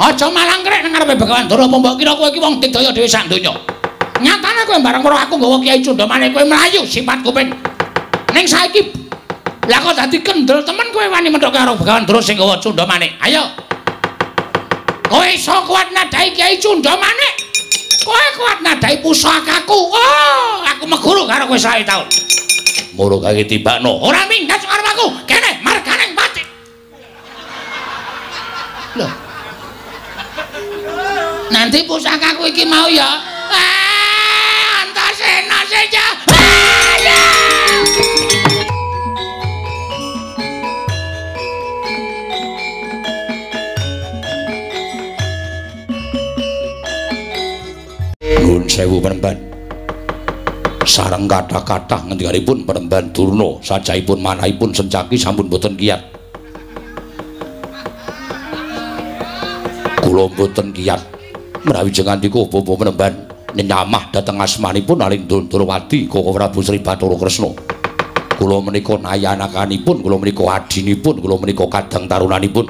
Aja malang krek nang ngarepe Begawan Dara apa mbok kira kowe iki wong digdaya dhewe sak donya. Nyatane kowe bareng karo aku nggawa Kyai Cundamane kowe mlayu sifat kuping. Ning saiki lah kok dadi kendel temen kowe wani menthok karo Begawan Dara sing nggawa Cundamane. Ayo. Kowe iso kuat nadai Kyai Cundamane. Kowe kuat nadai pusakaku. Oh, aku meguru karo kowe sae taun. Moro kage timbakno. Ora minggat karo aku. Kene marganing pati. Lho. Nanti pusakaku iki mau ya. Ah, Antasena saja. Nun sewu penemban. Sareng kathah-kathah ngendikanipun penemban Durna sajaipun manahipun sencaki sampun boten kiyat. Kula boten kiyat menawi jenengan niku bapa penemban nyamah dhateng asmanipun aling Durawati Koko Prabu Sri Bathara Kresna. Kula menika nayanakanipun, kula menika adinipun, kula menika kadang tarunanipun.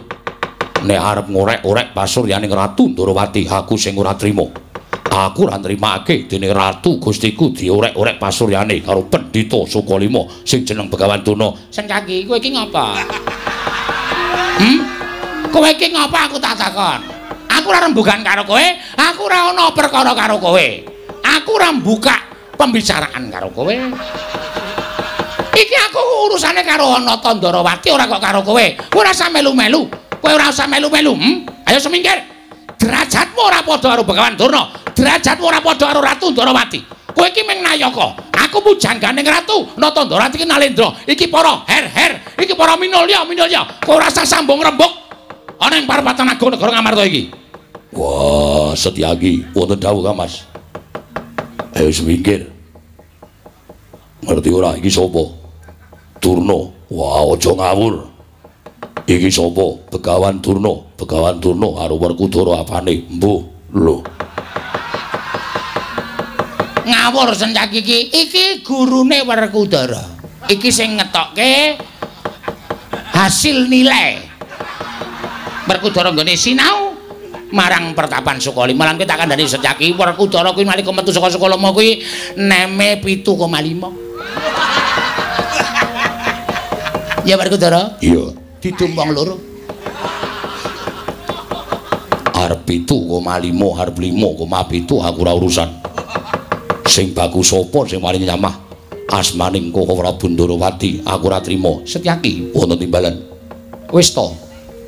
Nek arep ngorek-orek pasuryaning Ratu Durawati, aku sing ora trima. Aku ora nrimake dening Ratu Gustiku diorek-orek pasuryane karo Pendhita Sukalima sing jeneng Begawan Tuna. Sencaki, kowe iki ngapa? Hmm? Kowe iki ngapa aku tak takon? Ora rembugan karo kowe, aku ora ana perkara karo kowe. Aku ora buka pembicaraan karo kowe. Iki aku urusane karo ana Tandarawati ora kok karo kowe. Ora usah melu-melu. Kowe ora usah melu-melu. Hmm? Ayo semingkir. Derajatmu ora padha karo Begawan Durna. Derajatmu ora padha karo Ratu Ndarawati. Kowe iki mung nayaka. Aku pujangganing Ratu Ndarawati iki Nalendra. Iki para her-her, iki para minulya, minulya. Kowe ora usah sambung rembug ana ing parapatan agung negara Ngamarta iki. Wah, Setyaki, wonten dawuh Kang Mas. Ayo semingkir. Ngerti ora iki sapa? Durna. Wah, aja ngawur. Iki sapa? Begawan Durna. Begawan Durna karo Werkudara apane? Mbuh, lho. Ngawur sencaki iki. Iki gurune Werkudara. Iki sing ngetokke hasil nilai. Werkudara nggone sinau marang pertapan Sukalima lan kita kandhani sencaki Werkudara kuwi nalika metu saka Sukalima kuwi neme 7,5. Ya Werkudara? Iya. Ditumpang loro. Arep 7,5, arep 5,7 aku ora urusan. Sing bagus sapa sing paling nyamah? Asmaning Koko Prabu Ndarawati, aku ora trima. Setyaki wonten timbalan. Wis to.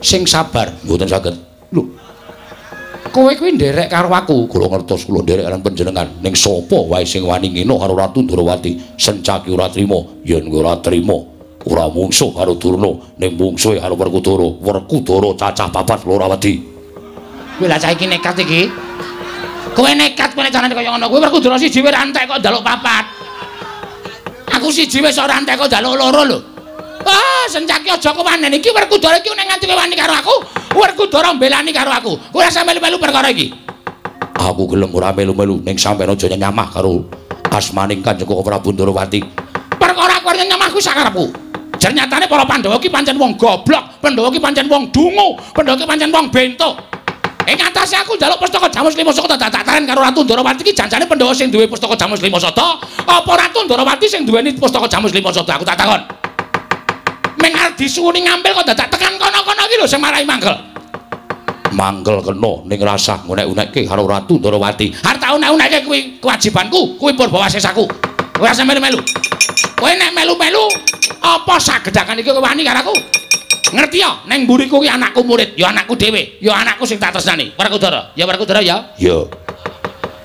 Sing sabar, mboten saged. Lho. Kowe kuwi nderek karo aku. Kula ngertos kula nderek karo panjenengan. Ning sapa wae sing wani ngino karo Ratu Ndarawati, Sencaki ora trima. Yen ora trima, ora mungsuh karo Durna, ning mungsuhe karo Werkudara. Werkudara cacah papat Lorawati. Kowe lah saiki nekat iki. Kowe nekat kowe carane kaya ngono. Kowe Werkudara siji wae rantek kok njaluk papat. Aku siji wis ora rantek kok njaluk loro lho. Ah, sencaki aja kewanen iki Werkudara iki nek nganti wani karo aku, Werkudara mbelani karo aku. Kowe sampe melu perkara iki. Aku gelem ora melu-melu ning sampeyan aja nyamah karo asmaning Kanjeng Prabu Ndarawati. Perkara aku arep nyamah kuwi sakarepku. Jar nyatane para Pandhawa ki pancen wong goblok, Pandhawa ki pancen wong dungu, Pandhawa ki pancen wong bento. Ing atase aku njaluk pustaka Jamus Lima Sata tataran karo Ratu Ndarawati ki janjane Pandhawa sing duwe pustaka Jamus Lima Sata, apa Ratu Ndarawati sing duweni pustaka Jamus Lima Sata? Aku tak takon. Meng arep disuwuni ngambil kok dadak tekan kono-kono iki lho sing marai manggel. Manggel kena ning rasah ngunek-unekke karo Ratu Ndarawati. Arep tak unek-unekke kuwi kewajibanku, kuwi purba wasesaku. Kowe ora melu-melu. Kowe nek melu-melu apa sagedakan iki kowe wani karo aku? Ngerti ya, ning mburiku kuwi anakku murid, ya anakku dhewe, ya anakku sing tak tresnani. Werkudara, ya Werkudara ya. Ya.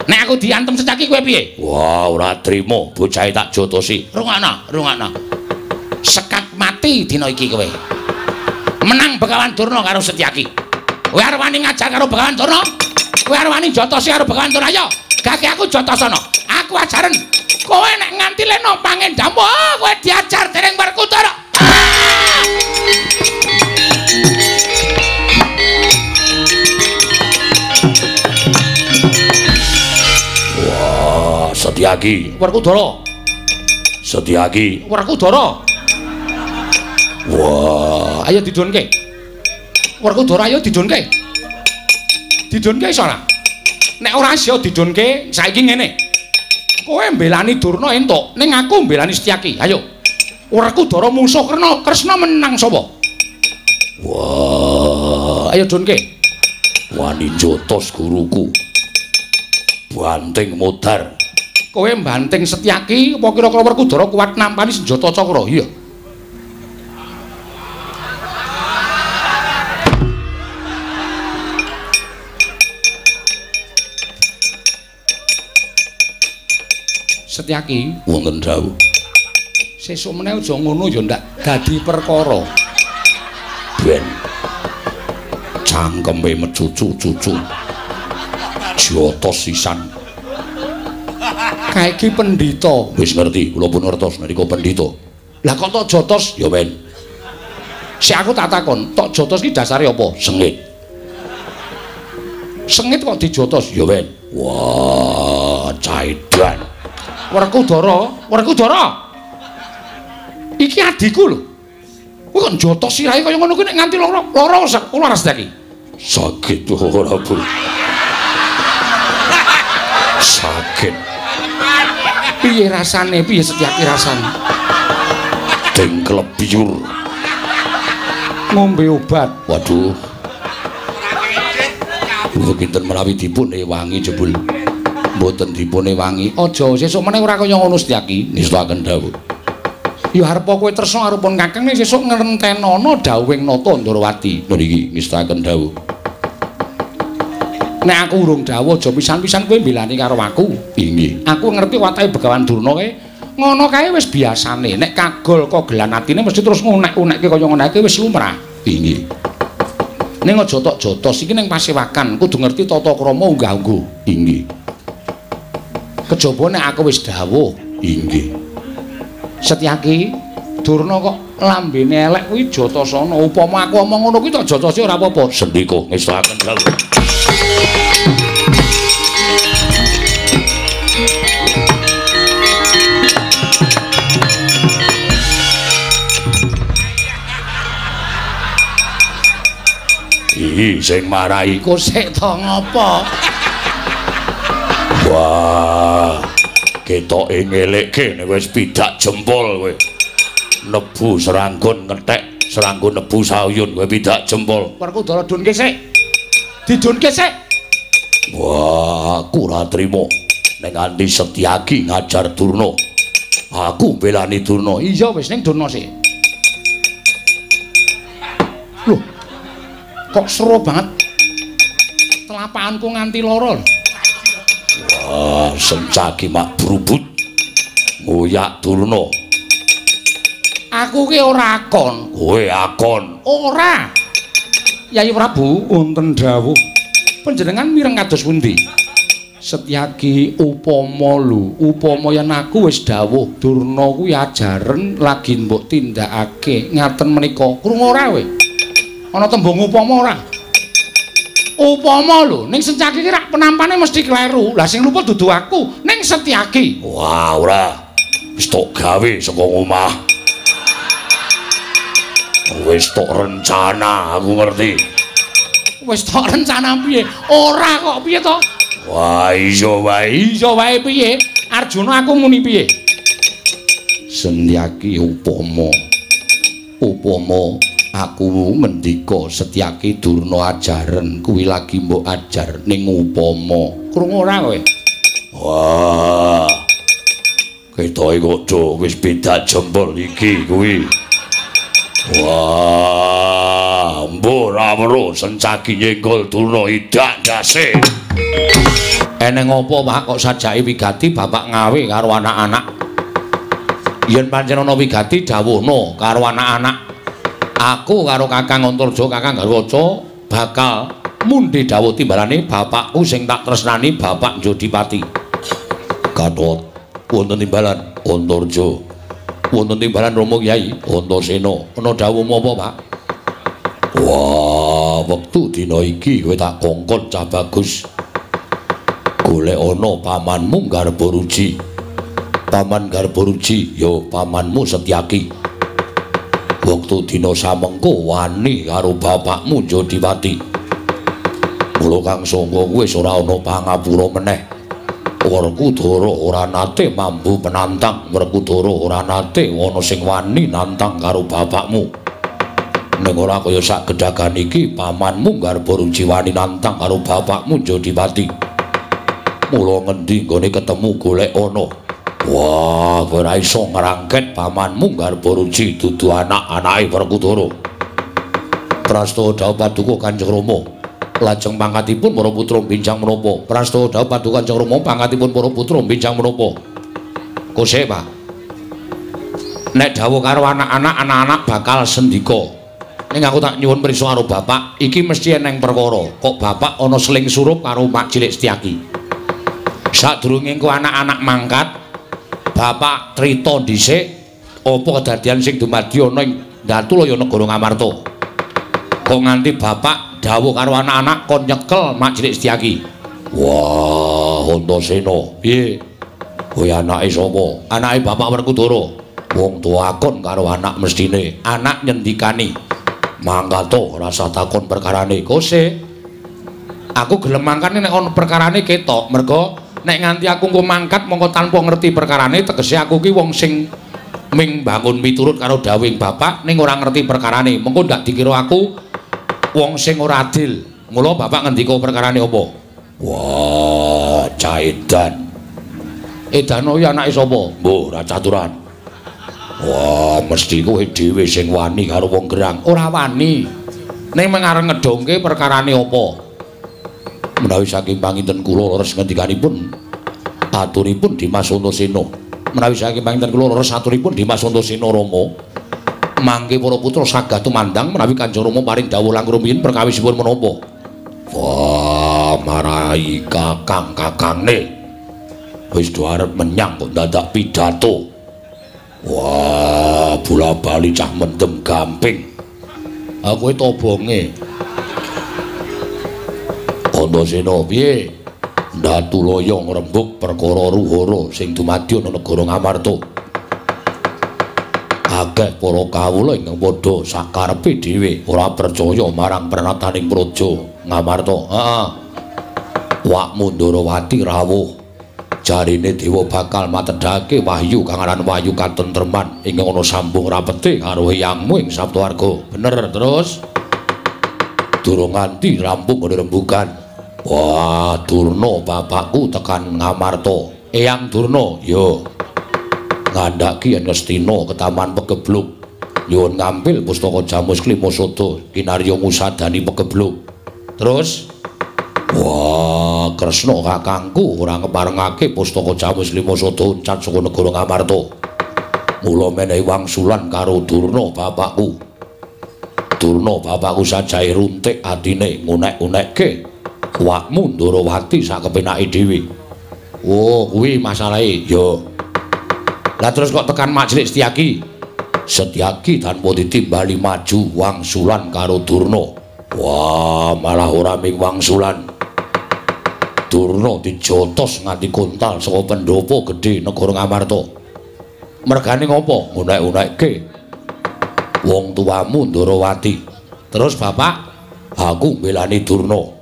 Nek aku diantem secaki kowe piye? Wah, ora trima, bocahe tak jotosi. Rungokno, rungokno. Mati dina iki kowe. Menang Begawan Durna karo Setyaki. Kowe arep wani ngajar karo Begawan Durna? Kowe arep wani jotosi karo Begawan Durna ya? Gake aku jotosono. Aku ajaren. Kowe nek nganti leno pangendamu, oh, kowe diajar dening Werkudara. Ah! Wah, Setyaki. Werkudara. Setyaki. Werkudara. Wah, ayo didunke. Werkudara ayo didunke. didunke iso ora? Nek ora iso didunke saiki ngene. Kowe mbelani Durna entuk. Ning aku mbelani Setyaki. Ayo. Werkudara musuh Krna Kresna. Menang sapa? Wah ayo dunke wani jotos guruku. Banting modar. Kowe banting Setyaki apa kira-kira Werkudara kuat nampani senjata cakra? Iya Setyaki wonten dawuh. Sesuk meneh aja ngono ya ndak dadi perkara. Ben cangkeme mecucu-cucu. Jotos sisan. Kaiki pendhita, wis ngerti, kula pun ngertos nalika pendhita. Lah kok tok jotos ya men. Si aku tak takon, tok jotos ki dasare apa? Sengit. Sengit kok dijotos ya men. Wah, caidan. Werkudara, Werkudara. Iki adikku lho. Kowe kok njotos sirahe kaya ngono kuwi nek nganti lara, lara kula ras iki. Sakit ora, Bu. Sakit. Piye rasane? Piye setyaki rasane? Ding klebyur. Ngombe obat. Waduh. Bu kinten menawi dipun ewangi jebul. Mboten dipune wangi. Aja sesuk meneh ora kaya ngono Setyaki, nistakaken dawuh. Ya arep kowe tresna arepun Kakang nek sesuk ngrentenana dawuhing Nata Ndrawati. Lho niki nistakaken dawuh. Nek aku urung dawuh aja pisan-pisan kowe mbelani karo aku. Inggih. Aku ngerti watake Begawan Durna kae. Ngono kae wis biasane. Nek kagol kok gelan atine mesti terus ngunek-unekke kaya ngono kae wis lumrah. Inggih. Ning aja tok jotos iki ning pasewakan kudu ngerti tata krama unggah-ungguh. Inggih. Kejaba nek aku wis dawuh. Inggih. Setyaki Durna kok lambene elek kuwi Jatasana upama aku omong ngono kuwi tok Jatasi ora apa-apa. Sendika ngestaken dawuh Ih, sing marahi ku sik to ngopo? Wah. Ketoke ngelekke nek wis pidak jempol kowe. Nebu seranggun ngetek, seranggun nebu sayun kowe pidak jempol. Werkudara dunke sik. Didunke sik. Wah, aku ora trimo. Nek nganti Setyaki ngajar Durna. Aku belani Durna. Iya wis ning Durna sik. Loh. Kok seru banget. Telapakanku nganti lara sencaki mak brubut. Ngoyak Durna. Aku ki ora akon. Kowe akon. Ora. Yai Prabu wonten dawuh. Panjenengan mireng kados pundi? Setyaki upama lho, upama yen aku wis dawuh Durna kuwi ajaren lagi mbok tindakake ngaten menika. Krungu ora kowe? Ana tembung upama ora? Upama lho ning sencaki ki rak penampane mesti kleru. Lah sing lupa dudu aku ning setyaki wah ora. Wis tok gawe saka omah. Wis tok rencana aku ngerti. Wis tok rencana piye? Ora kok piye to? Wah iya wae. Iya wae piye? Arjuna aku muni piye? Setyaki upama. Upama aku mendika Setyaki Durna ajaren kuwi lagi mbok ajar ning upama. Krungu ora kowe? Wah. Ketoke kok do wis beda jempol iki kuwi. Wah, mbok ora weruh sencaki nyenggol Durna idak dase. Eneng apa Pak kok sajake wigati bapak ngawe karo anak-anak? Yen pancen ana wigati dawuhna karo anak-anak aku karo Kakang Antarja Kakang Garwaca bakal mundi dawuh timbalane bapakku sing tak tresnani Bapak Jodipati. Gatot wonten timbalan Antarja. Wonten timbalan Rama Kyai Antasena. Ana dawuhmu apa, Pak? Wah, wektu dina iki kowe tak kongkon cah bagus. Golek ana pamanmu Garba Ruji. Paman Garba Ruji ya pamanmu Setyaki. Waktu dina samengko wani karo bapakmu Jodiwati. Mula Kang Sangga wis ora ana pangapura meneh. Werkudara ora nate mambu penantang, Werkudara ora nate ana sing wani nantang karo bapakmu. Ning ora kaya sak gedhagan iki pamanmu garba ruci wani nantang karo bapakmu Jodipati. Mula ngendi gone ketemu golek ana. Wah, kowe ora iso ngrangket pamanmu garba ruci dudu anak-anake Werkudara. Prasto dawuh paduka Kanjeng Rama. lajeng pangkatipun para putra binjang menapa? Prastawa dawuh paduka kanjeng rama pangkatipun para putra binjang menapa? Kose Pak. Nek dawuh karo anak-anak anak-anak bakal sendika. Ning aku tak nyuwun prisa karo bapak iki mesti eneng perkara. Kok bapak ana seling surup karo Mak Cilik Setyaki sadurunge engko anak-anak mangkat bapak trita dhisik apa kedadian sing dumadi ana ing Datulaya negara Ngamarta kok nganti bapak dawuh karo anak-anak kon nyekel mak cilik Setyaki. Wah, Antasena, piye? Kowe anake sapa? Anake Bapak Werkudara. Wong tuwa kon karo anak mestine, anak nyendikani. Mangkato rasa takon perkarane kose. Aku gelem mangkane nek ana perkarane ketok, mergo nek nganti aku engko mangkat mongko tanpa ngerti perkarane tegese aku ki wong sing ming bangun miturut karo dawing bapak ning ora ngerti perkarane. Mengko ndak dikira aku wong sing ora adil. Mula bapak ngendika perkarane apa? Wah, Caidan. Edan kuwi anake sapa? Mbah, ora caturan. Wah, mesti kowe dhewe sing wani karo wong gerang. Ora wani. Ning mengarep ngedongke perkarane apa? Menawi saking panginten kula leres ngendikanipun aturipun Dimas Antasena. Menawi saking panginten kula leres aturipun Dimas Antasena Rama. mangke para putra sagah tumandang menawi Kanjeng Rama paring dawuh langkung rumiyin perkawisipun menapa. Wah, marai kakang-kakangne. Wis do arep menyang kok dadak pidato. Wah, bola bali cah mendem gamping. Aku itu obonge. Antasena piye? Datu loyong rembug perkara ruhara sing dumadi ana negara Ngamarta. akeh para kawula ingkang padha sakarepe dhewe ora percaya marang pranataning praja ngamarta. Heeh. Wak mundurawati rawuh. Jarine dewa bakal matedhake wahyu kang aran wahyu katentreman ingkang ana sambung rapete karo hyangmu ing saptawarga bener terus? Durung nganti rampung rembugan wah durna bapakku tekan ngamarta eyang durna yo ngandhaki yen Ngastina ke Taman Pegebluk. Nyuwun ngampil pustaka Jamus Klimasada kinarya musadani Pegebluk. Terus Wah, Kresna kakangku ora ngeparengake pustaka Jamus Klimasada uncat saka negara Ngamarta. Mula menehi wangsulan karo Durna bapakku. Durna bapakku sajahe runtik atine ngunek-unekke kuwakmu Ndarawati sak kepenake dhewe. Oh, kuwi masalahe. Yo. Lah terus kok tekan Mak Cilik Setyaki? Setyaki tanpa ditimbali maju wangsulan karo Durna. Wah, malah ora ming wangsulan. Durna dijotos nganti kontal saka pendopo gedhe negara Ngamarta. Mergane ngopo? Unek-unekke. Wong tuamu Ndarawati. Terus Bapak, aku belani Durna.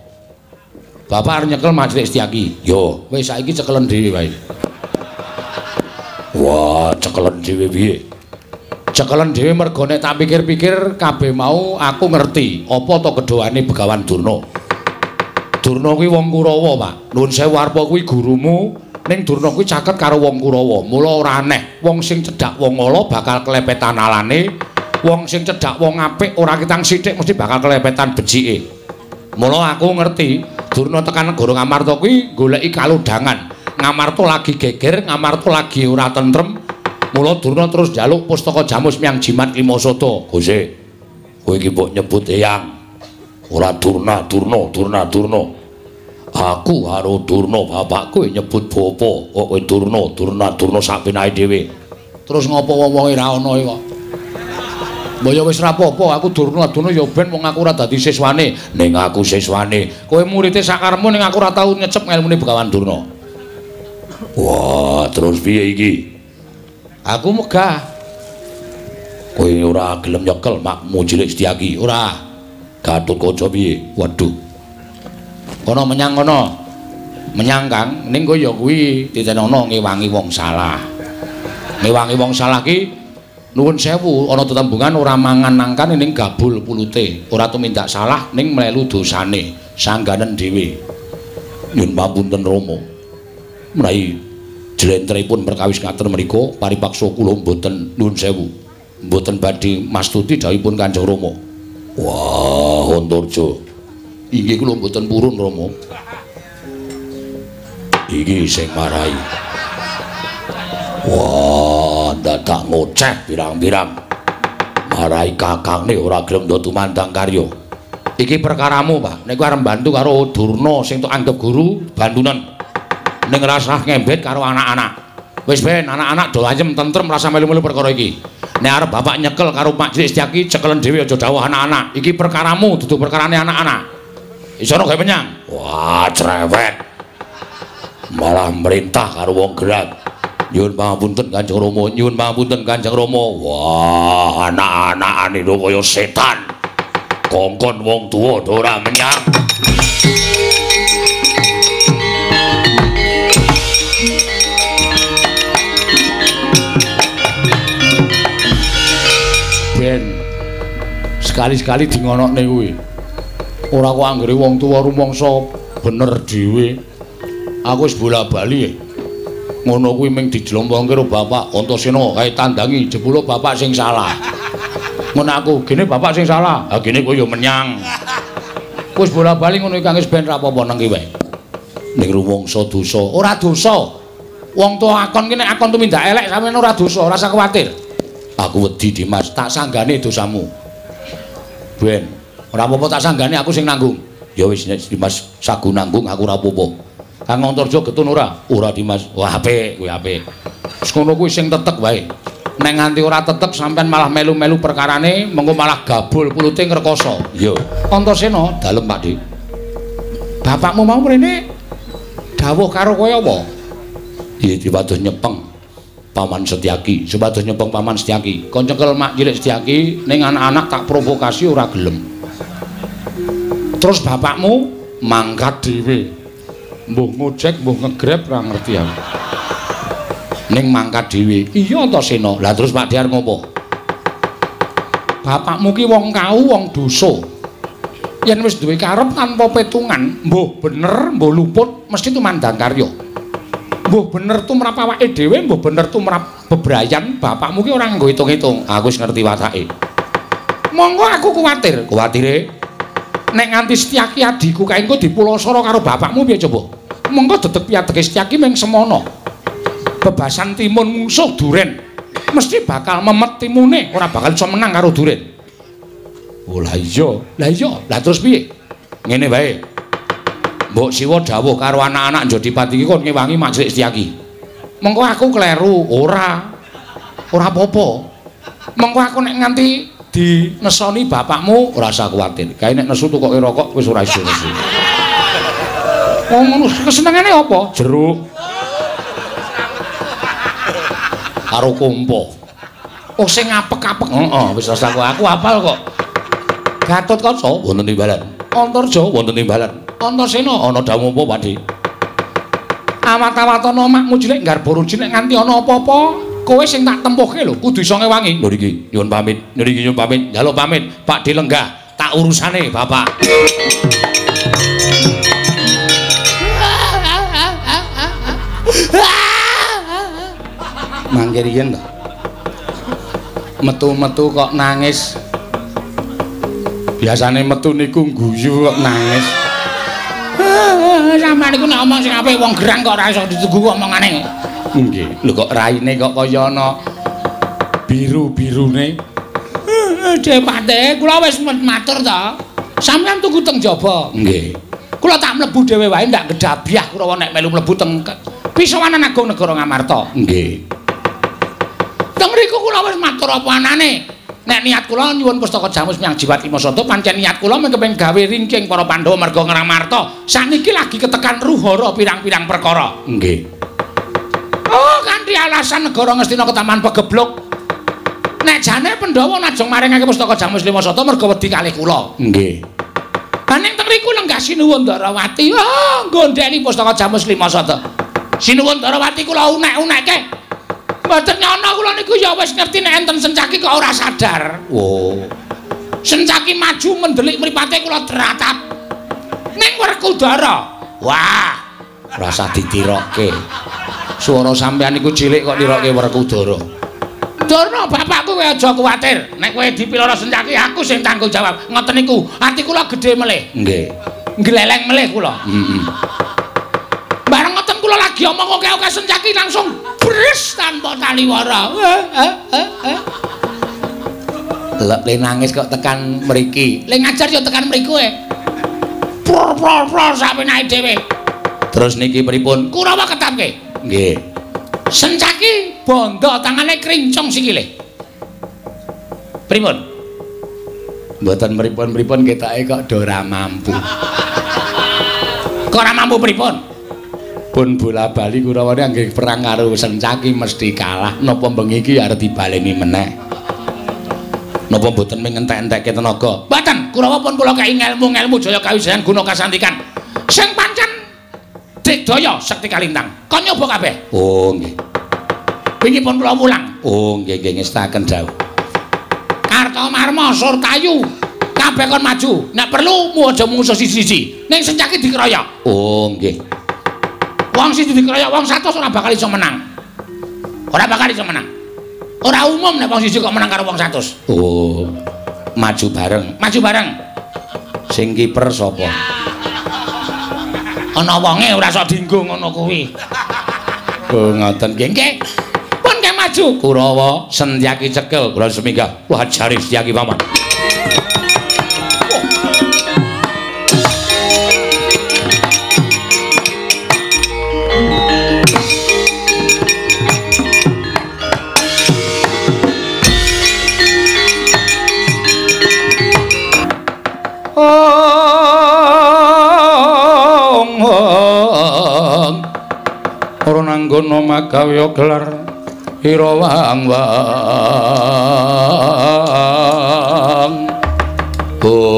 Bapak arep nyekel Mak Cilik Setyaki. Yo, wis saiki cekelen dhewe wae. Wah, cekelen dhewe piye? Cekelen dhewe mergo nek tak pikir-pikir kabeh mau aku ngerti apa to kedhoane Begawan Durna. Durna kuwi wong Kurawa, Pak. Nuwun sewu arpa kuwi gurumu, ning Durna kuwi caket karo wong Kurawa. Mula ora aneh wong sing cedhak wong ala bakal kelepetan alane, wong sing cedhak wong apik ora kitang sithik mesti bakal kelepetan becike. Mula aku ngerti Durna tekan negara Ngamarta kuwi goleki kaludhangan. Ngamarta lagi geger, Ngamarta lagi ora tentrem. Mula Durna terus njaluk pustaka Jamus Miang Jimat Limasada. Gusti, kowe iki mbok nyebut Eyang. Ora Durna, Durna, Durna, Durna. Aku karo Durna bapakku nyebut bapa. Kok kowe Durna, Durna, Durna sak penake dhewe. Terus ngopo wong-wonge ra ana kok? Mbok ya wis ra apa-apa, aku Durna, Durna ya ben wong aku ora dadi siswane. Ning aku siswane. Kowe murid sakaremu ning aku ora tau nyecep ngelmune Begawan Durna. Wah, terus piye iki? Aku megah. Kowe ora gelem nyekel makmu cilik Setyaki, ora. Gatut kaca piye? Waduh. Kono menyang kono. Menyang Kang, ning kowe ya kuwi titenono ngewangi wong salah. Ngewangi wong salah ki nuwun sewu ana tetembungan ora mangan nangkan ning gabul pulute. Ora tumindak salah ning mlelu dosane sangganen dhewe. Nyun pamunten Rama. Menawi jlentrehipun perkawis ngaten mriku paripaksa kula mboten nuwun sewu. Mboten badhe mastuti dawuhipun Kanjeng Rama. Wah, Antarja. Inggih kula mboten purun Rama. iki sing marai wah dadak ngoceh pirang-pirang marai kakangne ora gelem ndo tumandang karya. Iki perkaramu Pak. Nek arep bantu karo Durna sing tok anggap guru bantunan ning rasah ngembet karo anak-anak. Wis ben anak-anak do ayem tentrem rasa melu-melu perkara iki. Nek arep bapak nyekel karo Pak Jlik Setyaki cekelen dhewe aja dawuh anak-anak. Iki perkaramu dudu perkarane anak-anak. Iso gawe menyang? Wah cerewet. Malah merintah karo wong gerak nyuwun pangapunten Kanjeng Rama. Nyuwun pangapunten Kanjeng Rama. Wah anak-anakane lho kaya setan. Kongkon wong tuwa ora menyang. Ben sekali-sekali di ngonokne kuwi. Ora kok anggere wong tuwa rumangsa bener dhewe. Aku wis bola-bali ngono kuwi ming dijlompongke karo bapak Antasena kae tandangi jebule bapak sing salah. Ngono aku gene bapak sing salah? Ha gene kowe yo menyang. Wis bola-bali ngono iki wis ben ra apa-apa nang kiwe ning rumangsa dosa. Ora dosa. Wong tuwa akon ki nek akon tumindak elek sampeyan ora dosa ora usah kuwatir aku wedi Dimas tak sanggane dosamu. Ben ora apa-apa tak sanggane aku sing nanggung. Ya wis Dimas sagu nanggung aku ora apa-apa Kang Antarja getun ora? Ora Dimas. Wah apik, kuwi apik. Wis ngono kuwi sing tetek wae. Nek nganti ora tetek sampean malah melu-melu perkarane, mengko malah gabul pulute ngrekoso. Iya. Antasena dalem Pak Dik. Bapakmu mau mrene dawuh karo kowe apa? Iya dipados nyepeng Paman Setyaki, sepados nyepeng Paman Setyaki. Kon cekel mak cilik Setyaki ning anak-anak tak provokasi ora gelem. Terus bapakmu mangkat dhewe mbuh ngojek mbuh ngegrab ora ngerti aku. Ning mangkat dhewe. Iya Antasena lah terus Pak Diar ngopo? Bapakmu ki wong kau wong dosa. Yen wis duwe karep tanpa petungan mbuh bener mbuh luput mesti tumandang karya. Mbuh bener tumrap awake dhewe mbuh bener tumrap bebrayan bapakmu ki ora nggo hitung-hitung. Aku wis ngerti watake monggo aku kuwatir. Kuwatire nek nganti Setyaki adikku kae engko dipulosoro karo bapakmu piye coba? Mengko dedeg piateke Setyaki ming semono. Bebasan timun musuh duren. Mesti bakal memet timune ora bakal iso menang karo duren. Oh lah iya. Lah iya. Lah terus piye? Ngene wae. Mbok Siwa dawuh karo anak-anak Jodipati iki kon ngewangi Majlik Setyaki mengko aku kleru. Ora. Ora apa-apa. Mengko aku nek nganti dinesoni bapakmu ora usah kuwatir. Kae nek nesu tukoke rokok wis ora iso nesu. Ngono, kesenengane apa? Jeruk. Karo kompo. Oh sing apek-apek. Heeh, wis rasa aku aku hafal kok. Gatot Kaca wonten timbalan. Antarja wonten timbalan. Antasena ana damu apa, Pakde? Awat-awatana makmu cilik garba ruci nek nganti ana apa-apa, kowe sing tak tempuhke lho, kudu iso ngewangi. Lho iki, nyuwun pamit. Niki nyuwun pamit. Njaluk pamit, Pak Dilenggah. Tak urusane, Bapak. Mangke riyen to. Metu-metu kok nangis. Biasane metu niku guyu kok nangis. Sampeyan niku nek omong sing apik wong gerang kok ora iso ditugu omongane. Nggih. Lho kok raine kok kaya ana biru-birune. Depate, kula wis matur to. Sampeyan tuku teng jaba. Nggih. Kula tak mlebu dhewe wae ndak gedabiah kula nek melu mlebu teng Pisawanan Agung Negara Ngamarta. Nggih. Teng mriku kula wis matur apa anane. Nek niat kula nyuwun pustaka jamus miyang jiwat lima soto pancen niat kula mengkepeng gawe ringking para Pandhawa merga Ngamarta. Saniki lagi ketekan ruhara pirang-pirang perkara. Nggih. Alasan negara Ngastina ketaman pegeblok. Nek jane Pandhawa najeng maringake pustaka jamus lima soto merga wedi kalih kula. Nggih. Aning teng riku lenggah Sinuwun Darawati. Oh, gondeni pustaka Jamus Lima Sata. Sinuwun Darawati kula unek-unekke. Mboten nyono kula niku ya wis ngerti nek enten sencaki kok ora sadar. Oh. Sencaki maju mendelik mripate kula teratap. Ning Werkudara. Wah, rasa ditirokke. Suara sampean iku cilik kok nirokke Werkudara. Durna bapakku kowe aja kuwatir. Nek kowe dipiloro sencaki aku sing tanggung jawab. Ngoten niku. Ati kula gedhe melih. Nggih. Gleleng melih kula. Heeh. Bareng ngoten kula lagi omong oke-oke sencaki langsung bres tanpa taliwara. Lek le nangis kok tekan mriki. Le ngajar yo tekan mriku e. Pro-pro-pro sampe naik dhewe. Terus niki pripun? Kurawa ketapke. Nggih. Sencaki bondo tangane krincong sikile. Pripun? Mboten pripun-pripun ketake kok ora mampu. Kok ora mampu pripun? Pun bola bali Kurawane anggih perang karo Sencaki mesti kalah. Napa bengi iki arep dibaleni meneh? Napa mboten mengentek-entekke tenaga? Mboten, Kurawa pun kula kei ngelmu-ngelmu jaya kawijayan guna kasantikan. Sing pancen Digdaya Sekti Kalintang. Kon nyoba kabeh? Oh, nggih. Wingi pun kula mulang. Oh, nggih nggih ngestaken dawuh. Kartomarma Surtayu kabeh kon maju. Nek perlu mu aja musuh siji-siji. Ning sencaki dikeroyok. Oh, nggih. Wong siji dikeroyok wong 100 ora bakal iso menang. Ora bakal iso menang. Ora umum nek wong siji kok menang karo wong 100. Oh. Maju bareng. Maju bareng. Sing kiper sapa? Ana wonge ora sok dienggo ngono kuwi. Oh ngoten nggih nggih. Pun ke maju Kurawa Sentyaki cekel kula seminggah. Wah jare Sentyaki paman. Magawya gelar irawang wang oh.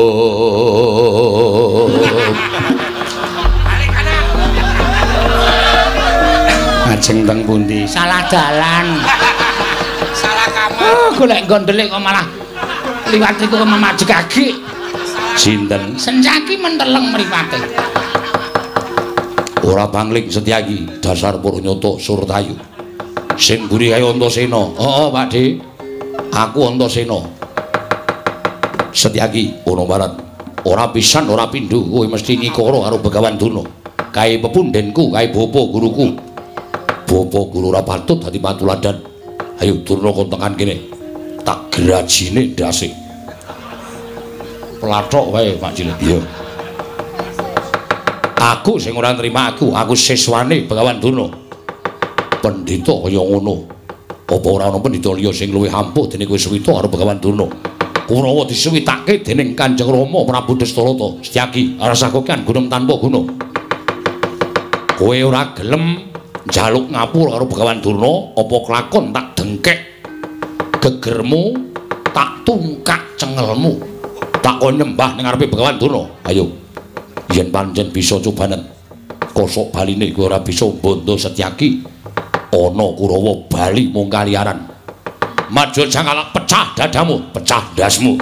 Ajeng teng pundi? Salah dalan. Salah kamar. Oh golek gondelik kok malah liwat iku mamajegagi sinten? Senjaki menteleng mripate ora pangling setyagi dasar purnyata surtayu. Sing mburi kaya antasena heeh pakde aku antasena setyagi ana barat. Ora pisan ora pindho kowe mesti nyikara karo begawan duna kae pepundenku kae bapa guruku. Bapa guru ora patut dadi patuladan. Ayo durna tekan kene. Tak grajine ndase. Plathok wae Pak Cilik. Iya aku sing ora nrima aku aku siswane Begawan Duna pendhita kaya ngono. Apa ora ana pendhita liya sing luwih ampuh dene kowe suwita karo Begawan Duna Kurawa disuwitake dening Kanjeng Rama Prabu Dastarata Setyaki rasakokan gunung tanpa guna kowe ora gelem njaluk ngapur karo Begawan Durna apa kelakon tak dengkek gegermu tak tungkak cengelmu tak kon nyembah ning ngarepe Begawan Durna ayo yen pancen bisa cobanen kosok baline kowe ora bisa bondo setyaki ana kurawa bali mung kaliaran. Maju jangalak pecah dadamu pecah dasmu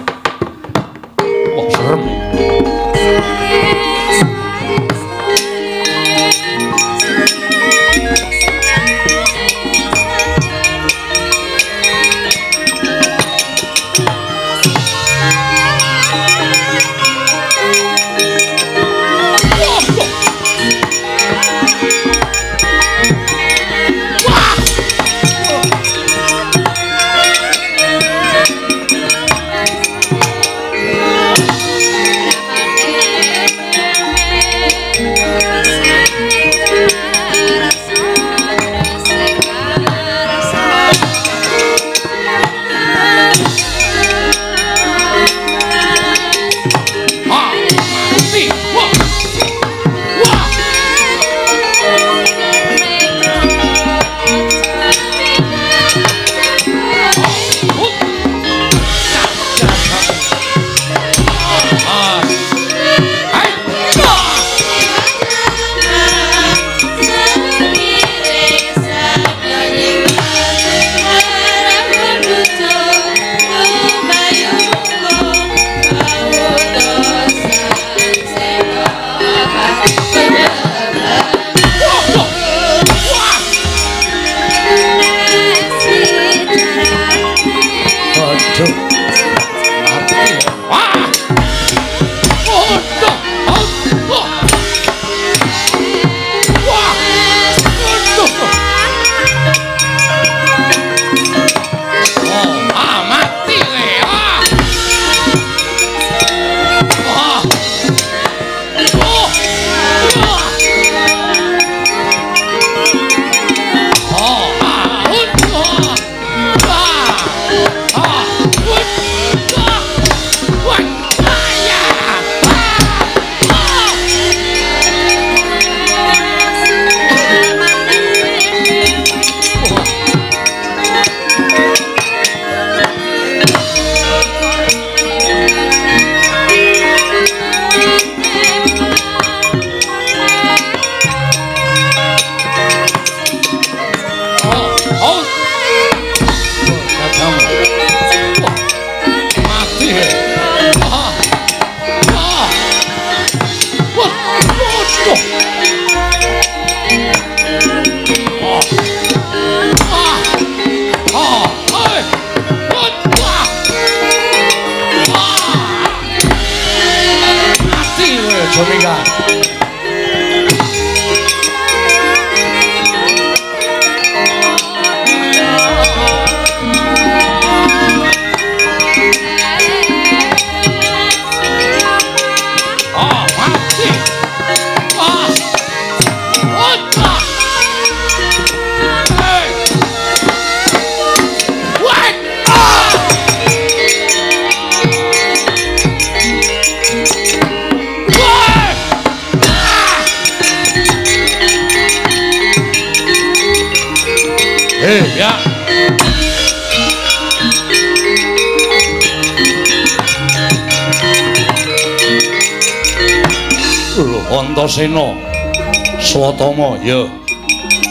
Swatama, ya.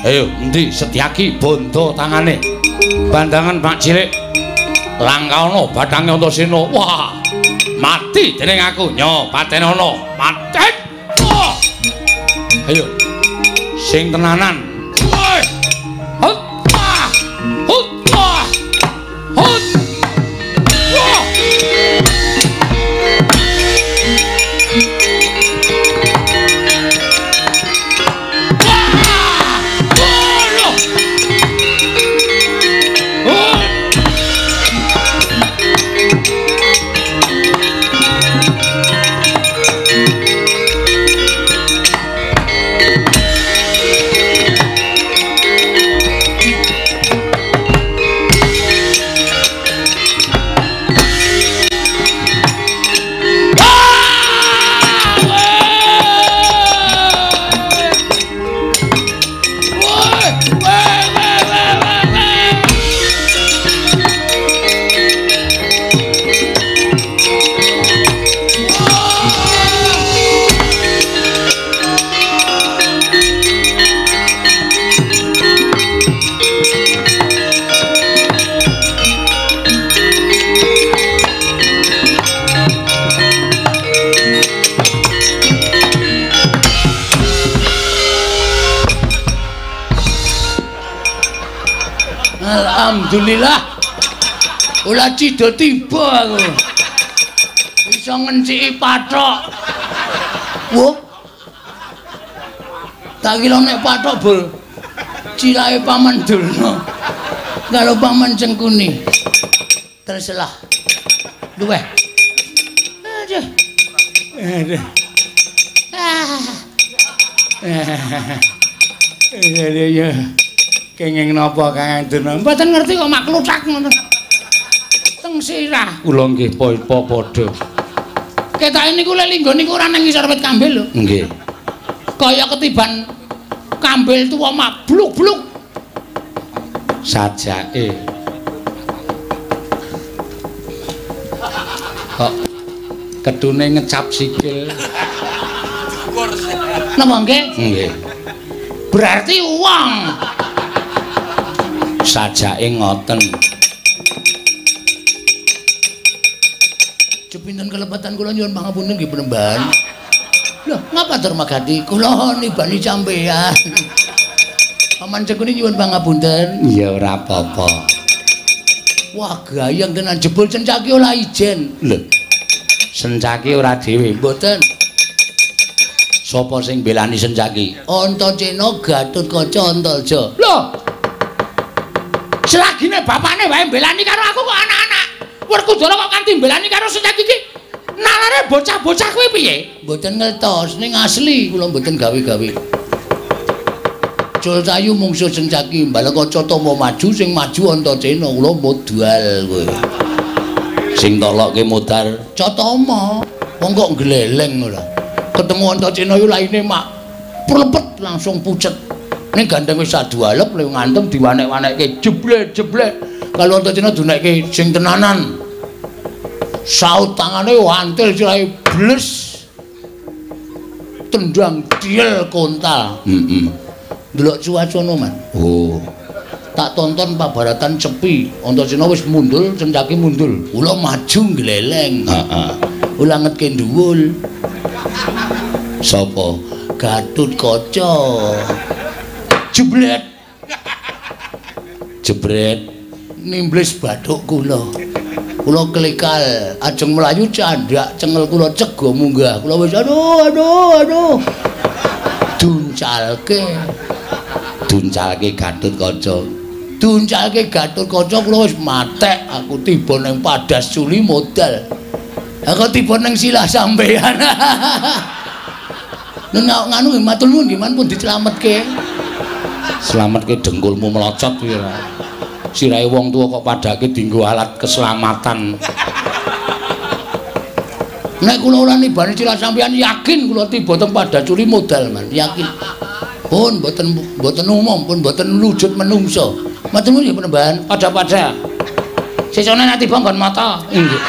Ayo, endi Setyaki bondo tangane. Bandangan Pak Cilik. Langkauna bathange Antasena. Wah. Mati dening aku, Nyo Patenana. Mati. Ayo. Sing tenanan. Ula cida tiba aku. Bisa ngenciki pathok. Wah. Tak kira nek pathok bol. Cilake paman Durna. Karo paman Cengkuni. Terselah. Luweh. Aduh. Aduh. Ah. Aduh ya. Kenging napa Kang Durna? Mboten ngerti kok mak kluthak ngono. Teng sirah. Kula nggih pa padha. Ketake niku lek linggo niku ora nang ngisor wit kambil lho. Nggih. Kaya ketiban kambil tuwa mak bluk-bluk. Sajake. Kok kedune ngecap sikil. Napa nggih? Nggih. Berarti uang. Sajake ngoten. Cepinten kelepatan kula nyuwun pangapunten nggih penemban. Loh, ngapa Darmagati? Kula nibani sampean. Paman Cekuni nyuwun pangapunten. Ya ora apa-apa. Wah, gayang tenan jebul cencaki olah ijen. Lho. Sencaki ora dhewe. Mboten. Sapa sing belani sencaki? Antacena Gatut Kaca Antaja. Lho. Selagine bapakne wae belani karo aku kok anak-anak. Werkudara kok kanthi belani karo sencaki iki. Nalare bocah-bocah kuwi piye? Mboten ngertos, ning asli kula mboten gawe-gawe. Jul Cayu mungsuh sencaki Balakaca Tama maju sing maju Antacena kula modal kowe. Sing tolokke modal Catama wong kok gleleng ora. Ketemu Antacena yo laine mak plepet langsung pucet. Ning gandeng wis sadualep lek ngantem diwanek-wanekke jeblet. Kalau Antacena dunekke sing tenanan. Saut tangane wantil sirahe bles. Tendang diel kontal. Heeh. Delok cuacana man. Oh. Tak tonton pabaratan sepi. Antasena wis mundul, cencaki mundul. Kula maju gleleng. Heeh. Ula ngetke dhuwul. Sapa? Gatut Kaca. Jeblet Jebret. nimblis bathuk kula. Kula klikal, ajeng mlayu candak cengel kula cego munggah. Kula wis aduh aduh aduh. Duncalke, Duncalke Gatut Kaca. duncalke Gatut Kaca kula wis matek. Aku tiba ning Padas Suli modal. Aku tiba ning silah sampean. Neng nganu matur nuwun nggih man pun dicelametke. Slametke dengkulmu melocot kuwi ora. Sirahe wong tuwa kok padake dienggo alat keselamatan. Nek kula ora nibani cilik sampeyan yakin kula tiba teng Padacuri modal man, yakin. Pun mboten mboten umum, pun mboten wujud menungso. Matemu ya penembahan pada-pada. Sesone nek tiba nggon mata. Inggih.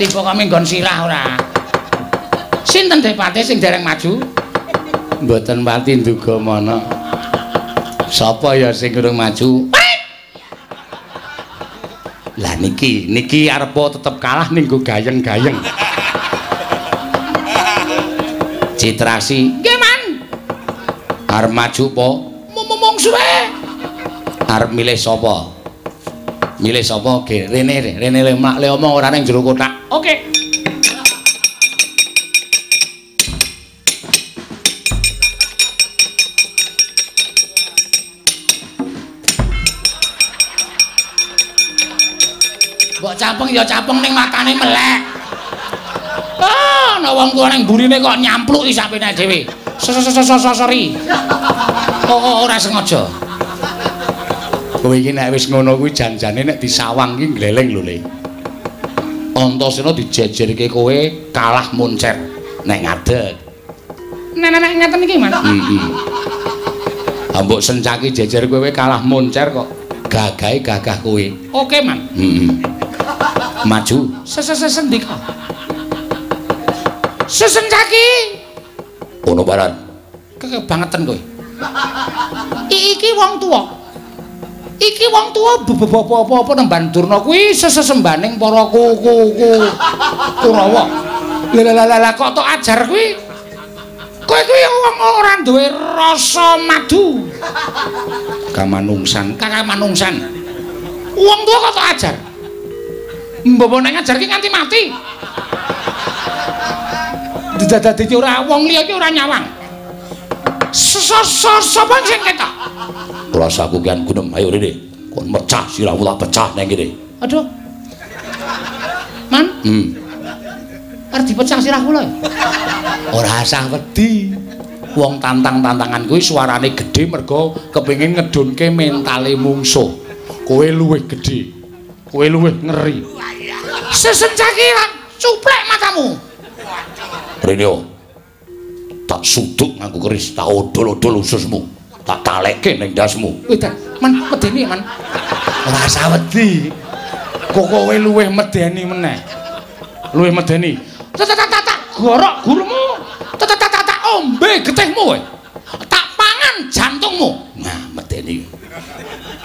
Tiba kami nggon sirah ora. Sinten Depate sing dereng maju? Mboten pati nduga mana. Sapa ya sing urung maju? Lah niki, niki arepa tetep kalah ning go gayeng-gayeng. Citrasi. Nggih, Man. Arep maju po? Mung suwe. Arep milih sapa? Milih sapa? Ge, rene, rene le mak le omong ora ning jero kotak. Oke. Mbok capeng ya capeng ning matane melek. Ah, ana wong tuwa ning burine kok nyampluki sapene dhewe. Sosori. Oh, ora sengaja. Kowe iki nek wis ngono kuwi janjane nek disawang iki gleleng lho, Le. Antasena dijejerke kowe kalah muncer nek ngadeg. Nek-nek ngeten iki, Mas. Heeh. Ambok sencaki jejer kowe kalah muncer kok gagahe gagah kowe. Oke, Man. Heeh. Maju. Sesesendika. Sesencaki. Ono baran. Kebangetan kowe. Iki wong tuwa. Iki wong tuwa apa-apa nemban Durna kuwi sesesembaning para kuku Kurawa. Lah lah kok tok ajar kuwi. Kowe kuwi wong ora duwe rasa madu. Kamanungsan, kamanungsan. Wong tuwa kok tok ajar. Mbok nek ngajar ki nganti mati. Dadi ora wong liya ki ora nyawang. Sapa sing ketok? Rasaku kian gunem ayo rene. Kon mecah sirahmu tak pecah nang kene. Aduh. Man? Hmm. Arep dipecah sirahku lho. Ora usah wedi. Wong tantang-tantangan kuwi suarane gedhe mergo kepengin ngedunke mentale mungsuh. Kowe luwih gedhe. Kowe luwih ngeri. Sesencaki cuplek matamu. Rene tak suduk nganggo keris, tak odol-odol ususmu. Tak talekke ning dasmu. Wedan, man medeni man. Ora usah wedi. Kok kowe luwih medeni meneh. Luwih medeni. Tata-tata gorok gurumu. Tata-tata ombe getihmu kowe. Tak pangan jantungmu. Nah, medeni.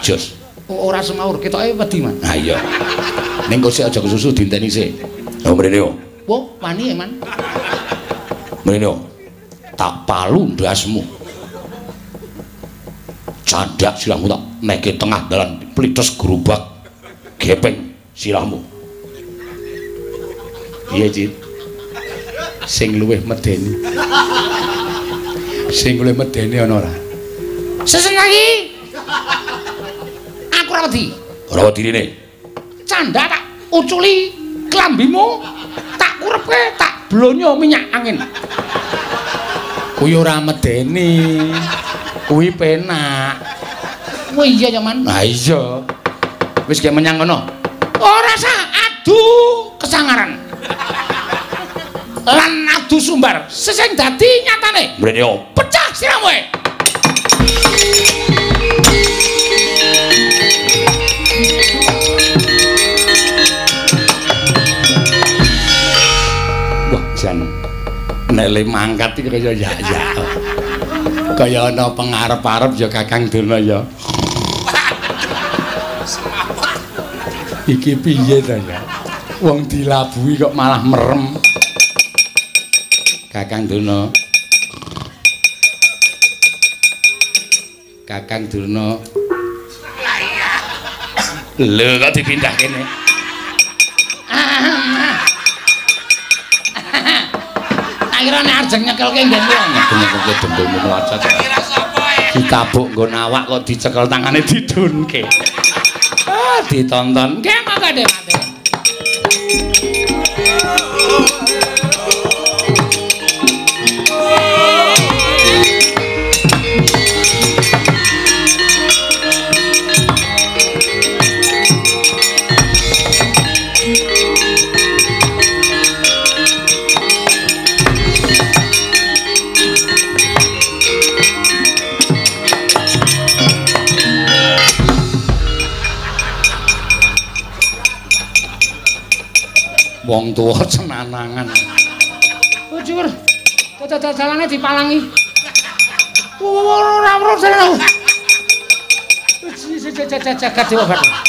Jos. Ora semaur ketoke wedi man. Ha iya. Ning kok sik aja kesusu dinteni sik. Oh mrene yo. Wo, wani man. Mrene yo. Tak palu ndasmu. candak sirahmu tak neke tengah dalan plites gerubak gepeng sirahmu iya cid sing luweh medeni sing luweh medeni ana ora sesen lagi aku ora wedi ora wedi rene candak tak uculi klambimu tak kurepke tak blonyo minyak angin kuwi ora medeni kuwi penak. Oh iya ya, Man. Lah iya. Wis ge menyang ngono. Ora sah adu kesangaran. Lan adu sumbar sesing dadi nyatane. Mrene pecah siramu. Nek mangkat iki kaya ya ya. kaya ana pengarep-arep ya Kakang Durna ya. Iki piye ta ya? Wong dilabuhi kok malah merem. Kakang Durna. Kakang Durna. Lho kok dipindah kene. Akhirnya arjeng nyekelke nggen kuwi nyekelke dempulmu mlaca ditabuk nggo nawak kok dicekel tangane didunke. Ah ditonton. Nggih mangga Wong tuwa cenanangan. Oh, Jur. Dadalane dipalangi. Ora ora jalan. Jagat dewa bathara.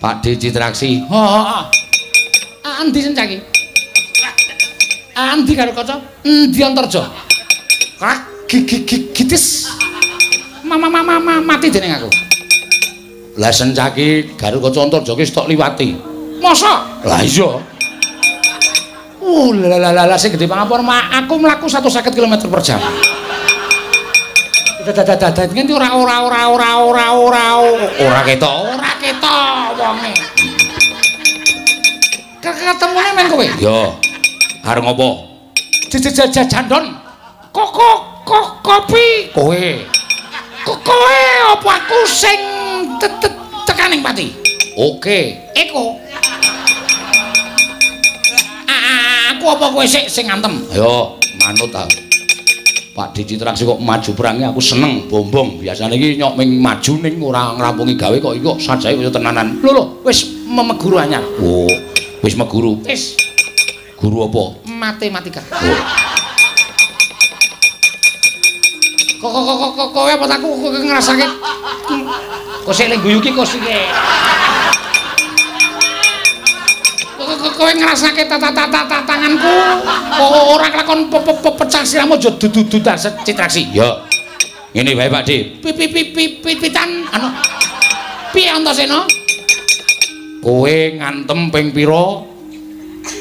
Pak D Citraksi. Andi sencaki. Andi karo kaca. Endi antarja? Krak gigitis. Mama mama mati dening aku. Lah sencaki Garuk Kaca Antarja ki stok liwati. Masa? Lah iya. Uh, la la la sing gedhe pangapura aku mlaku 150 km per jam. Dadadadad ngendi ora ora ora ora ora ora ora ketok, ora ketok wonge. Ketemune men kowe? Ya. Arep ngopo? Jajajajandon. Koko kok kopi. Kowe. Kok kowe apa aku sing tekaning pati? Oke. Eko. Aku apa kowe sik sing ngantem? Ayo, manut ta. Pak Didi Traksi kok maju perangi aku seneng bombong. Biasane iki nyok ming maju ning ora ngrampungi gawe kok iki kok sajae kaya tenanan. Lho lho, wis memeguru anyar. Oh, wis meguru. Wis guru apa? Matematika. Oh. Kok kok kok kok kowe apa aku kok ngrasake kok sik guyu ki kok sik kok kowe ngrasake tata-tata tanganku ora kelakon pecah siramu aja dudududan citraksi? Ya ngene wae Pak Dik. Pipipipipitan anu piye antasena kowe ngantem ping pira?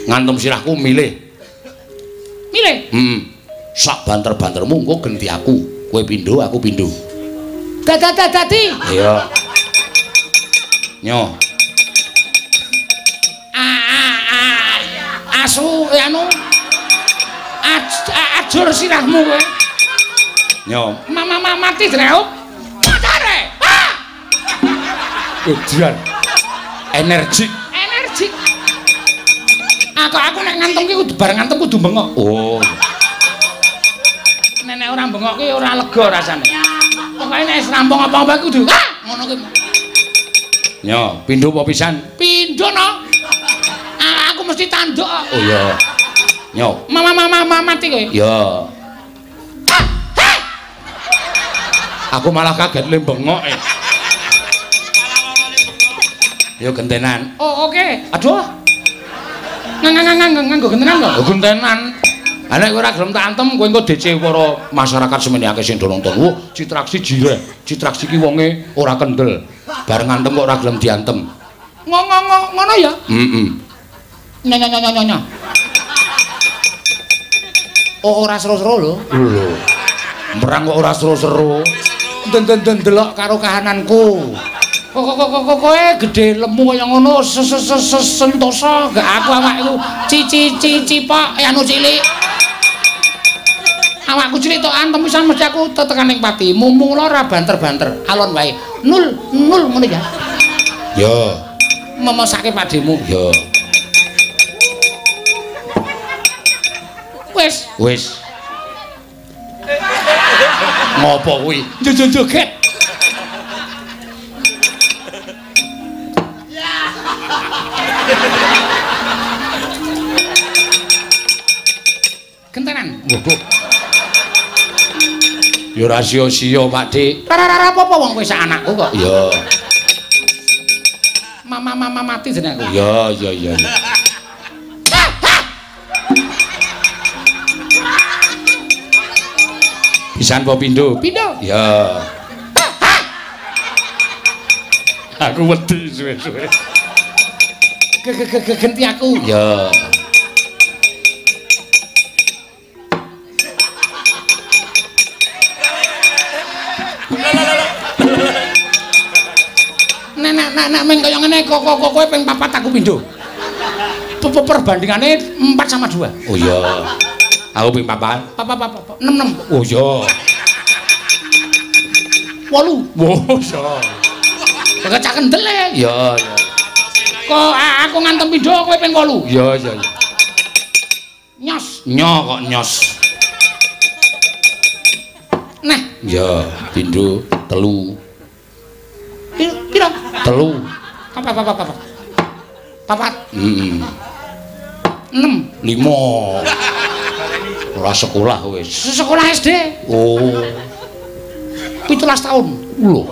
Ngantem sirahku milih. Milih? Hmm. Sak banter-bantermu engko genti aku. Kowe pindho aku pindho. Dadi. Iya. Nyo asu anu ajur sirahmu kowe nyo mama mati dreuk. Matare Ujian energi. Energi. Aku aku nek ngantem ki kudu bareng ngantem kudu bengok. Oh. Nenek ora bengok ki ora lega rasane. Pokoke nek rampung apa-apa kudu ah! Ngono ki. Nyo pindho apa pisan? Pindho no aku mesti tanduk oh iya nyo mama mama mama mati kowe iya aku malah kaget le bengok eh Yo gentenan. Oh, oke. Okay. Aduh. Ngang-ngang nganggo gentenan kok. Oh, gentenan. Nek kowe ora gelem tak antem, kowe engko DC para masyarakat semene akeh sing do nonton. Wo, Citraksi jire. Citraksi ki wonge ora kendel. Bareng antem kok ora gelem diantem. Ngono ngono ya? Heeh. Nyonya nyonya nyonya. Oh, ora seru-seru lho. Lho. Merang kok ora seru-seru. Den-den delok karo kahananku. kok kok kok kowe gedhe lemu kaya ngono sentosa. Gak aku awakku cici cici pak. Anu cilik. Awakku cilik tok antem pisan mesti aku tetekan ning pati. Mumula ora banter-banter. Alon wae. Nul nul ngono ya. Yo memosake pademu yo wis. Wis. Ngopo kuwi? Joget gentenan waduh yo ra sia-sia Pak Dik. Rara apa wong kowe sak anakku kok. Yo mama mama mati jeneng aku yo yo yo pisan apa pindho? Pindho. Ya. Aku wedi suwe-suwe genti aku. Ya. Nenek nenek kaya ngene kok kok kowe ping papat aku pindho. Perbandingane 4 sama 2 oh iya aku ping papat papa papa 6 6 oh iya. 8 oh iya. Kok cak kendel e iya iya. Kok aku ngantem pindho kowe ping 8 iya iya nyos. Nyo kok nyos. Nah iya pindho telu. Pira telu. Papa papa papa papat. Heeh. Mm. 6. 5. Ora sekolah wis. Sekolah SD. Oh. 17 tahun. Lho.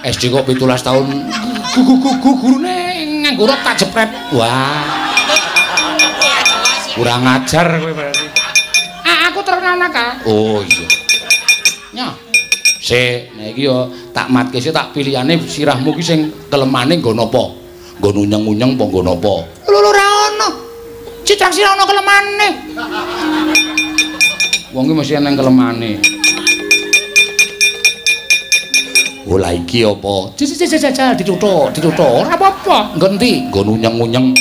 SD kok 17 tahun Gugu-gugu gurune nganggo rok tak jepret. Wah. Kurang ajar kowe berarti. Ah, aku terkenal nakal. Oh iya. Nya. Se, nek iki yo tak matke sih tak pilihane sirahmu ki sing kelemane nggo napa? Nggo nunyeng-unyeng apa nggo napa? Lho ora ono. Citrak sira ono kelemane. Wong ki mesti ana kelemane. Oh la iki apa? Jajal ditutuk, ditutuk. Ora apa-apa. Endi? Nggo nunyeng-unyeng.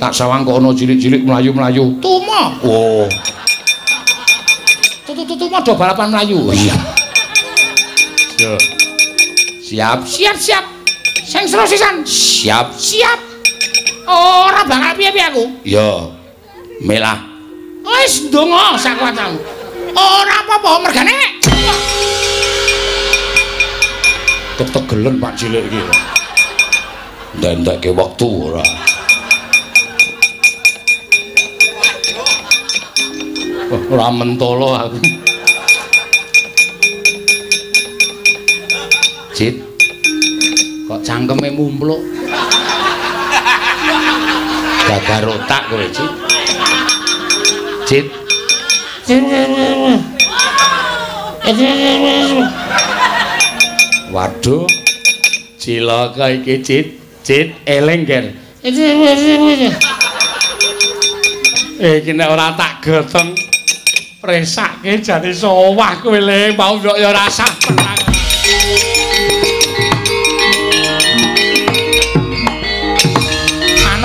Tak sawang kok ana cilik-cilik mlayu-mlayu. Tuma. Oh, Tutu-tutu do balapan mlayu. iya. Siap. Siap. Siap-siap. Sing seru sisan. Siap. Siap. Ora bakal piye-piye aku. Ya. Melah. Wis ndonga sakuwatmu. Ora apa-apa mergane. ketegelen Pak cilik iki. Ndendekke wektu ora. Ora mentolo aku. Cit. Kok cangkeme mumpluk? Gagar otak kowe, Cit. Cit. Waduh. Cilaka iki, Cit. Cit eling, Ger. Eh, iki nek ora tak gotong resake jane sowah kowe le mau yo ya rasah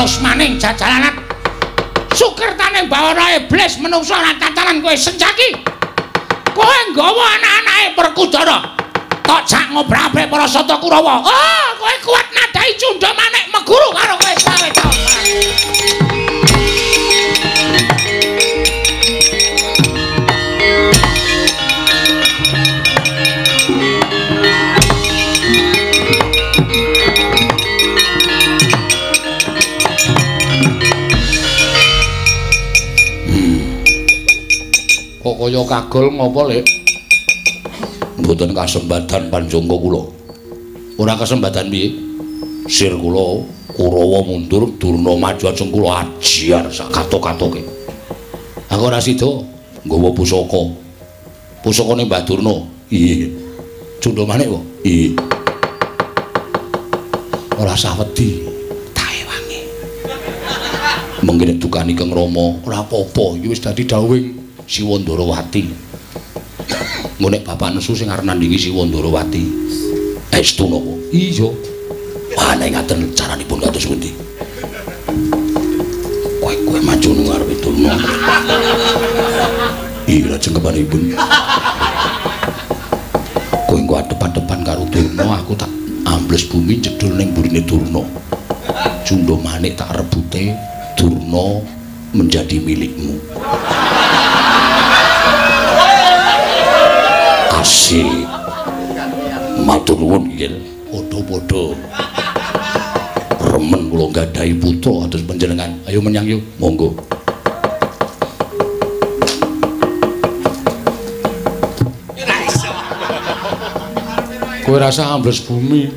manus maning jajalanan sukirtaning bawana iblis menungso lan tatanan kowe senjaki. Kowe nggawa anak-anake perkudara. Tok jak ngobrabek para sata kurawa. Oh kowe kuat nadai cunda manik meguru karo kowe sawe kaya kagol ngopo, Lek? Mboten kasembatan panjangga kula. Ora kasembatan piye? Sir kula Kurawa mundur, Durna maju ajeng kula ajar sak katok-katoke. Aku ora sida nggawa pusaka. Pusakane Mbah Durna. Iya. Cundha manik kok. Iya. Ora usah wedi. Mengkene dukani Kang Rama, ora apa-apa, iki wis dadi dawuhing Siwandarawati. Engko nek bapak nesu sing arep nandingi Siwandarawati. Estu napa? Iya. Wah, nek ngaten caranipun kados pundi? Kowe kowe maju nang ngarepe Durna. Iya, jengkepanipun. Kowe engko adep-adepan karo Durna, aku tak ambles bumi cedhul ning burine Durna. Cundha manik tak rebute Durna menjadi milikmu. Asik. Matur nuwun, Nggih. Padha-padha. Remen kula nggadahi putra atus panjenengan. Ayo menyang yuk, monggo. Kowe rasa ambles bumi.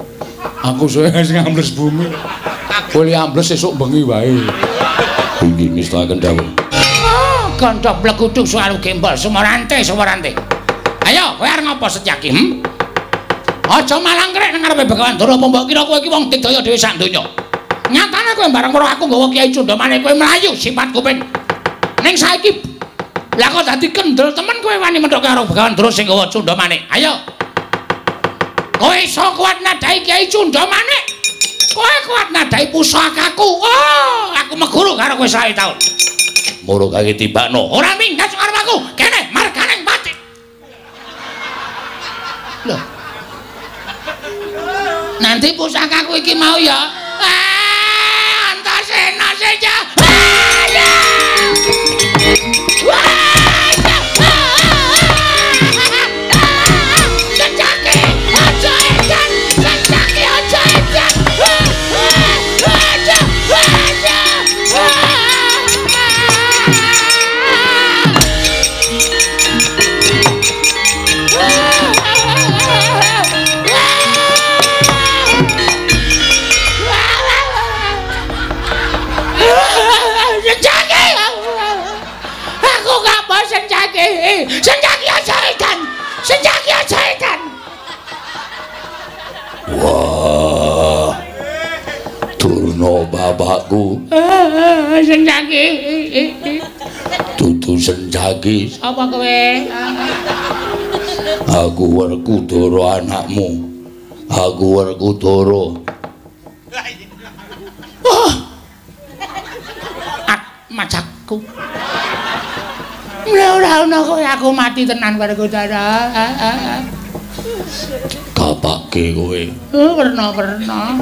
Aku suwe sing ambles bumi. Kowe li ambles esuk bengi wae. Iki ngestaken dawuh. oh gondok bleguduk suaru gembol sumarante sumarante ayo kowe arep ngopo setyaki hm aja malang krek nang ngarepe Begawan Dara apa mbok kira kowe iki wong digdaya dhewe sak donya? Nyatane kowe bareng karo aku nggawa Kiai Cundamane kowe mlayu sifat kuping. Ning saiki lah kok dadi kendel temen kowe wani menthok karo Begawan Dara sing nggawa Cundamane? Ayo. Kowe iso kuat nadai Kiai Cundamane? Kowe kuat nadai pusakaku? Oh aku meguru karo kowe sae taun Moro kage tibakno. ora minggat karo aku. Kene marganing pati lho nanti pusakaku iki mau ya. Ah antasena saja. Senjaki, bapakku. Ah, Senjaki. Dudu senjaki. Apa kowe? Aku Werkudara anakmu. Aku Werkudara. Oh. Ak majakku. Ora ora ono kowe aku mati tenan Werkudara. Kapake kowe. Oh, werna-werna.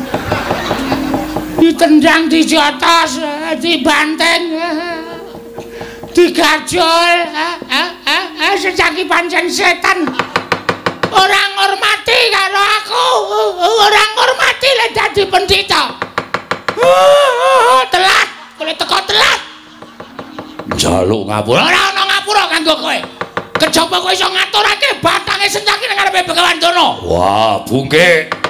Ditendang di jotos, dibanteng. Digajol, sejaki pancen setan. Ora ngormati karo aku, ora ngormati lek dadi pendhita. Telat, kowe teko telat. Jaluk ngapura. Ora ana ngapura kanggo kowe. Kejaba kowe iso ngaturake batange senjaki nang ngarepe Begawan Dono. Wah, bungke.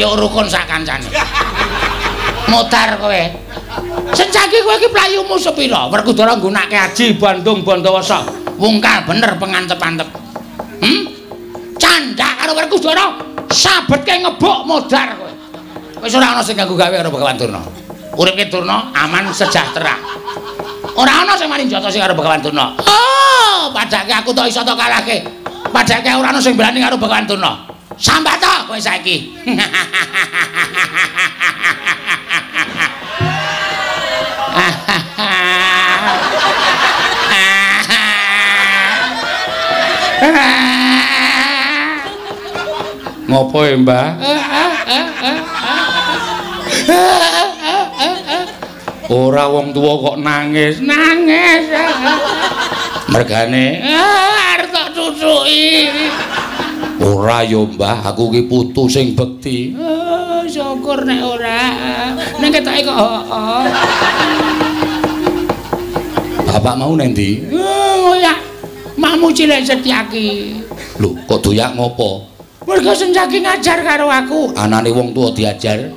Sayuk rukun sak kancane. Modar kowe. Senjaki kowe iki playumu sepira? Werkudara nggunakake aji Bandung Bandawasa. Wungkal bener pengantep-antep. Hm? Candhak karo Werkudara sabetke ngebok modar kowe. Wis ora ana sing ganggu gawe karo Begawan Durna. Uripke Durna aman sejahtera. Ora ana sing mari njotosi karo Begawan Durna. Oh, padake aku tok iso tok kalahke. Padake ora ana sing berani karo Begawan Durna. Sambat to kowe saiki. Ngopo e, Mbah? Ora wong tuwa kok nangis. Nangis. Mergane Ah, arep tak cucuki. Ora ya, Mbah, aku ki putu sing bekti. Oh, syukur nek ora. Nek ketoke kok hoo. Bapak mau nang ndi? Oh, ya. Mamu cilik setyaki. Lho, kok doyak ngopo? Mergo senjaki ngajar karo aku. Anane wong tuwa diajar.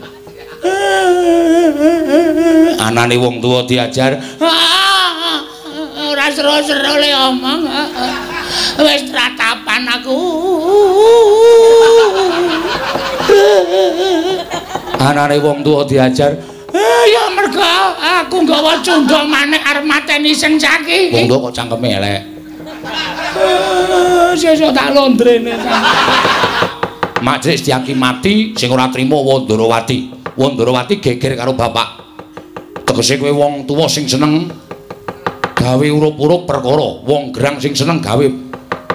Anane wong tuwa diajar. Ah, Ora seru-seru le omong. Wis tratapan aku. Anane wong tuwa diajar. Eh, ya mergo aku nggawa cundha maneh arep mateni senjaki. Wong tuwa kok cangkeme elek. Eh, Sesuk tak londrene. Majlis Setyaki mati sing ora trima Wandarawati. Wandarawati geger karo bapak. Tegese kowe wong tuwa sing seneng gawe urup-urup perkara, wong gerang sing seneng gawe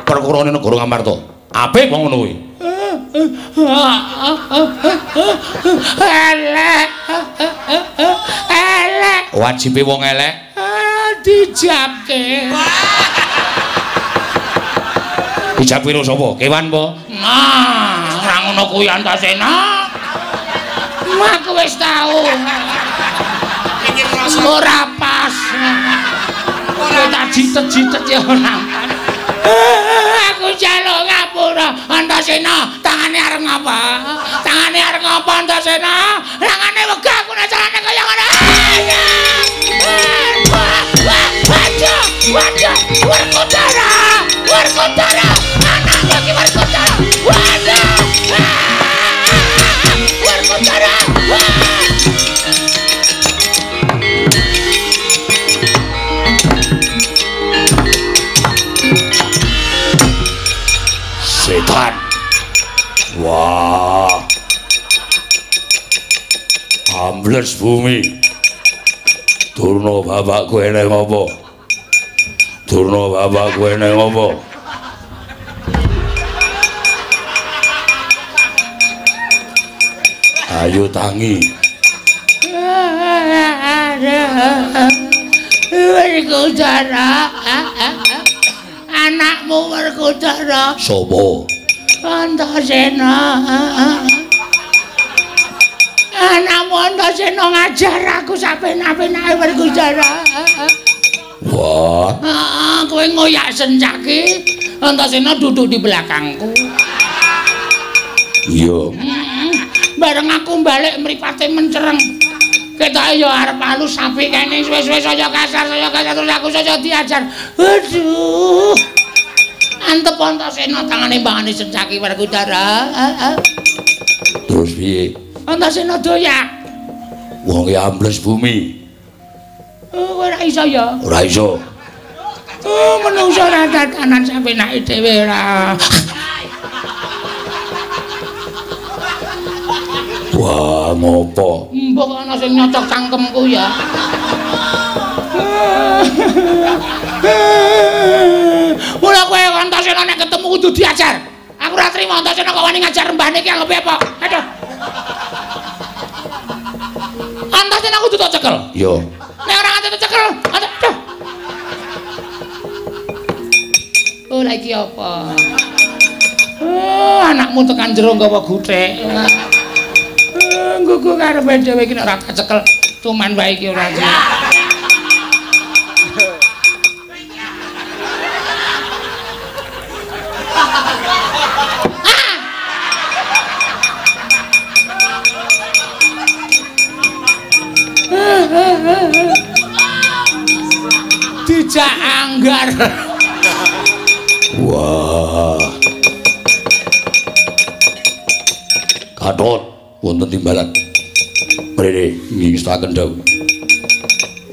perkarane negara Ngamarta. Apik wong ngono kuwi. Elek. Elek. Wajibe wong elek Dijabke. dijak piro sapa? Kewan apa? Nah, ora ngono kuwi Antasena. Aku wis tau. Ora pas. Ora tak jitet-jitet ya ora. Aku jaluk ngapura Antasena, tangane arep ngapa? Tangane arep ngapa Antasena? Langane wegah aku nek carane kaya ngono. Wah, wah, Waduh, waduh, Werkudara, Werkudara, anakku iki Werkudara, waduh, Wah. Ambles bumi. Durna bapakku eneng apa? Durna bapakku eneng apa? Ayo tangi. Werkudara, anakmu Werkudara, Sopo? Antasena. Anakmu Antasena ngajar aku sapen-apenake Werkudara. Wah, Ah, kowe ngoyak senjaki, Antasena duduk di belakangku. iya. Bareng aku balik mripate mencereng. Ketoke ya arep halus sapi kene suwe-suwe saya kasar saya kasar terus aku saya diajar. Aduh. Antep Antasena tangane mbangane secaki Werkudara. Terus piye? Antasena doyak. Wong ya ambles bumi. Oh, ora iso ya. Ora iso. Oh, menungso ora tatanan sampe nake dhewe ora. Wah, ngopo? Mbok ana sing nyocok cangkemku ya. Mula kowe Antasena nek ketemu kudu diajar. Aku ora trimo Antasena kok wani ngajar mbane iki anggap apa? Aduh. Antasena kudu tak cekel. Yo. Nek ora nganti tak cekel, aduh. Oh, lagi apa? Oh, anakmu tekan jero nggawa guthek. Nggugu karepe dhewe iki nek ora kecekel tuman wae iki ora. Dijak anggar. Wah. Gatot wonten timbalan. Mrene ngingstaken dawuh.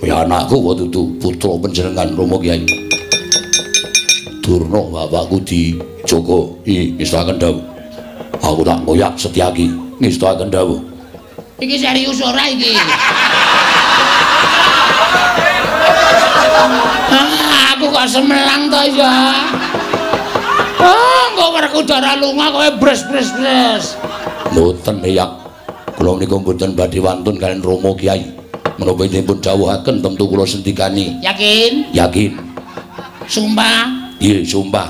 Ya anakku wa dudu putra panjenengan Rama Kyai. Durna bapakku di Joko ngingstaken dawuh. Aku tak ngoyak Setyaki ngingstaken dawuh. Iki serius ora iki? Ah, aku kok semelang to ya. Oh, kok Werkudara lunga kowe bres-bres-bres. Mboten yak. Kula menika mboten badhe wantun kalian Rama Kyai. Menapa dipun dawuhaken tentu kula sendikani. Yakin? Yakin. Sumpah? Iya, sumpah.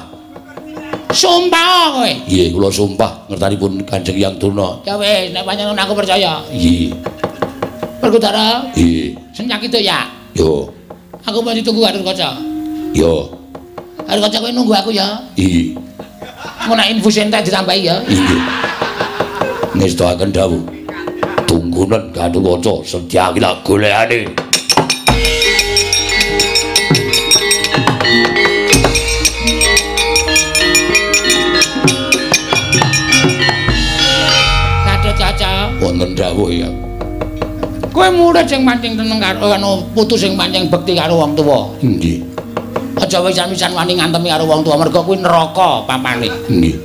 Sumpah kowe. Iya, kula sumpah ngertanipun Kanjeng Hyang Durna. Ya wis, nek panjenengan aku percaya. Iya. Werkudara, Iya. senyak itu ya. Yo. Aku mau ditunggu Harun Kaca. Yo. Harun Kaca kowe nunggu aku ya. Iya. Mau nak infus entek ditambahi ya. Iya. Ngestaken dawuh. Tunggunen Gatotkaca sedyaki lak golekane. Gatot Kaca. Wonten dawuh ya. Kowe murid sing pancing teneng karo anu putu sing pancing bekti karo wong tuwa. Nggih. Aja wisan-wisan wani ngantemi karo wong tuwa mergo kuwi neraka papane. Nggih.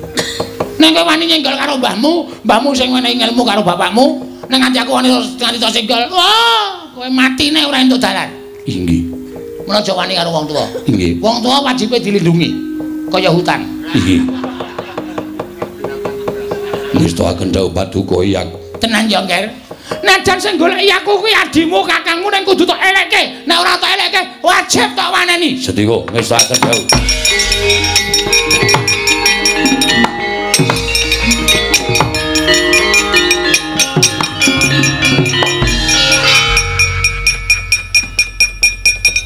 Nek kowe wani nyenggol karo mbahmu, mbahmu sing menehi ilmu karo bapakmu, nek nganti aku wani nganti tok senggol, wah, kowe matine ora entuk dalan. Nggih. Mun aja wani karo wong tuwa. Nggih. Wong tuwa wajibe dilindungi kaya hutan. Nggih. Ngestaken dawuh paduka Hyang. Tenan ya, Nger. Najan sing goleki aku kuwi adimu kakangmu ning kudu tok elekke. Nek ora tok elekke, wajib tok waneni. Sedika ngestaken dawuh.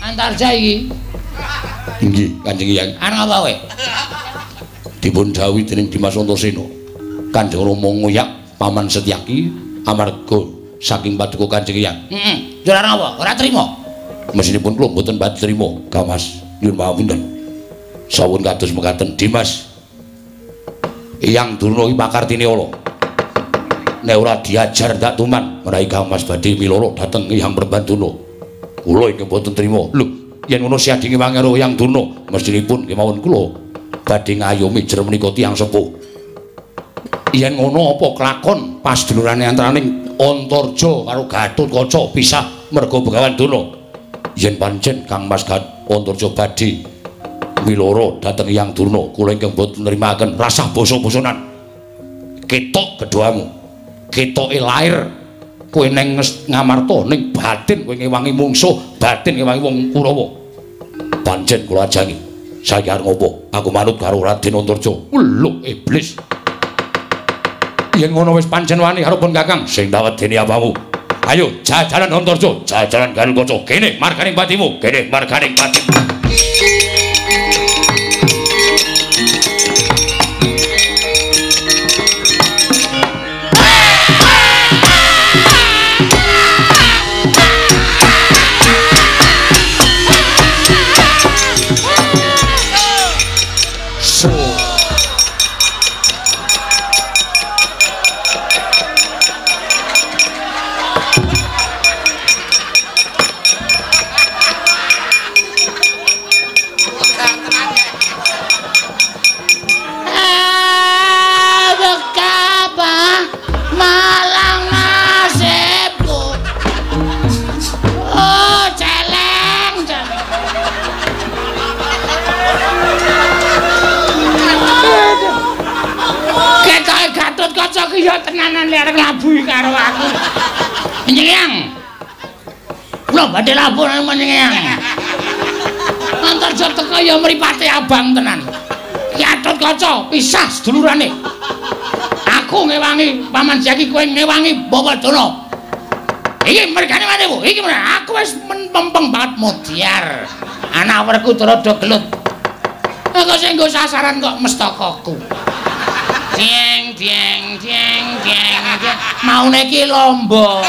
Antarja iki. Nggih, Kanjeng Hyang. Arep apa kowe? dipun dawuhi dening Dimas Antasena Kanjeng Rama ngoyak paman Setyaki amarga saking paduka Kanjeng Hyang Heeh. Jur arep apa? Ora trima. mesinipun kula mboten badhe trima Kamas nyuwun pamunten sawun kados mekaten Dimas. Hyang Durna iki pakartine ala nek ora diajar ndak tuman menawi Kamas badhe miloro dhateng Hyang Prabanduna kula inggih mboten trima lho yen ngono siadinge wangero Hyang Durna mesinipun kemawon kula badhe ngayomi jer menika tiyang sepuh yen ngono apa kelakon? Pas dulurane antaraning Antarja karo Gatotkaca pisah merga Begawan Duna yen pancen Kang Mas Gat Antarja badhe miloro dhateng Hyang Durna kula ingkang boten nrimaken rasah basa-basanan ketok kedhuamu ketoke lair kowe neng ngamarta ning batin kowe ngewangi mungsuh batin ngewangi wong Kurawa pancen kula ajangi saiki arep ngopo? Aku manut karo Raden Antarja lho iblis yen ngono wis pancen wani karo pun Kakang. Sing dawedeni apamu ayo jajalan Antarja jajalan Gatotkaca kene marganing patimu. Kene marganing patimu ya mripate abang tenan. Yatut kaca pisah sedulurane. Aku ngewangi paman Jaki kowe ngewangi Bawadana. Iki mergane manemu. Iki aku wis mempeng banget mudiar. Anak werku rada gelut. Kok sing nggo sasaran kok mestakaku. Dieng dieng dieng dieng. Maune iki lomba.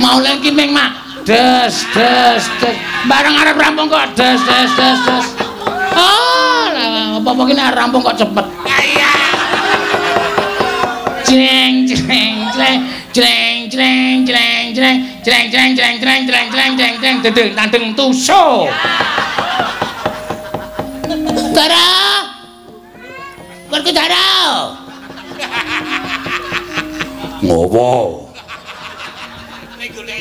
Maune iki ming mak des des des. Bareng arep rampung kok des des des des. Oh, apa-apa kene rampung kok cepet. Jreng jreng jreng jreng jreng jreng jreng jreng jreng jreng jreng jreng jreng jreng jreng dedeng tandeng tuso. Dara. Werku Dara. Ngopo?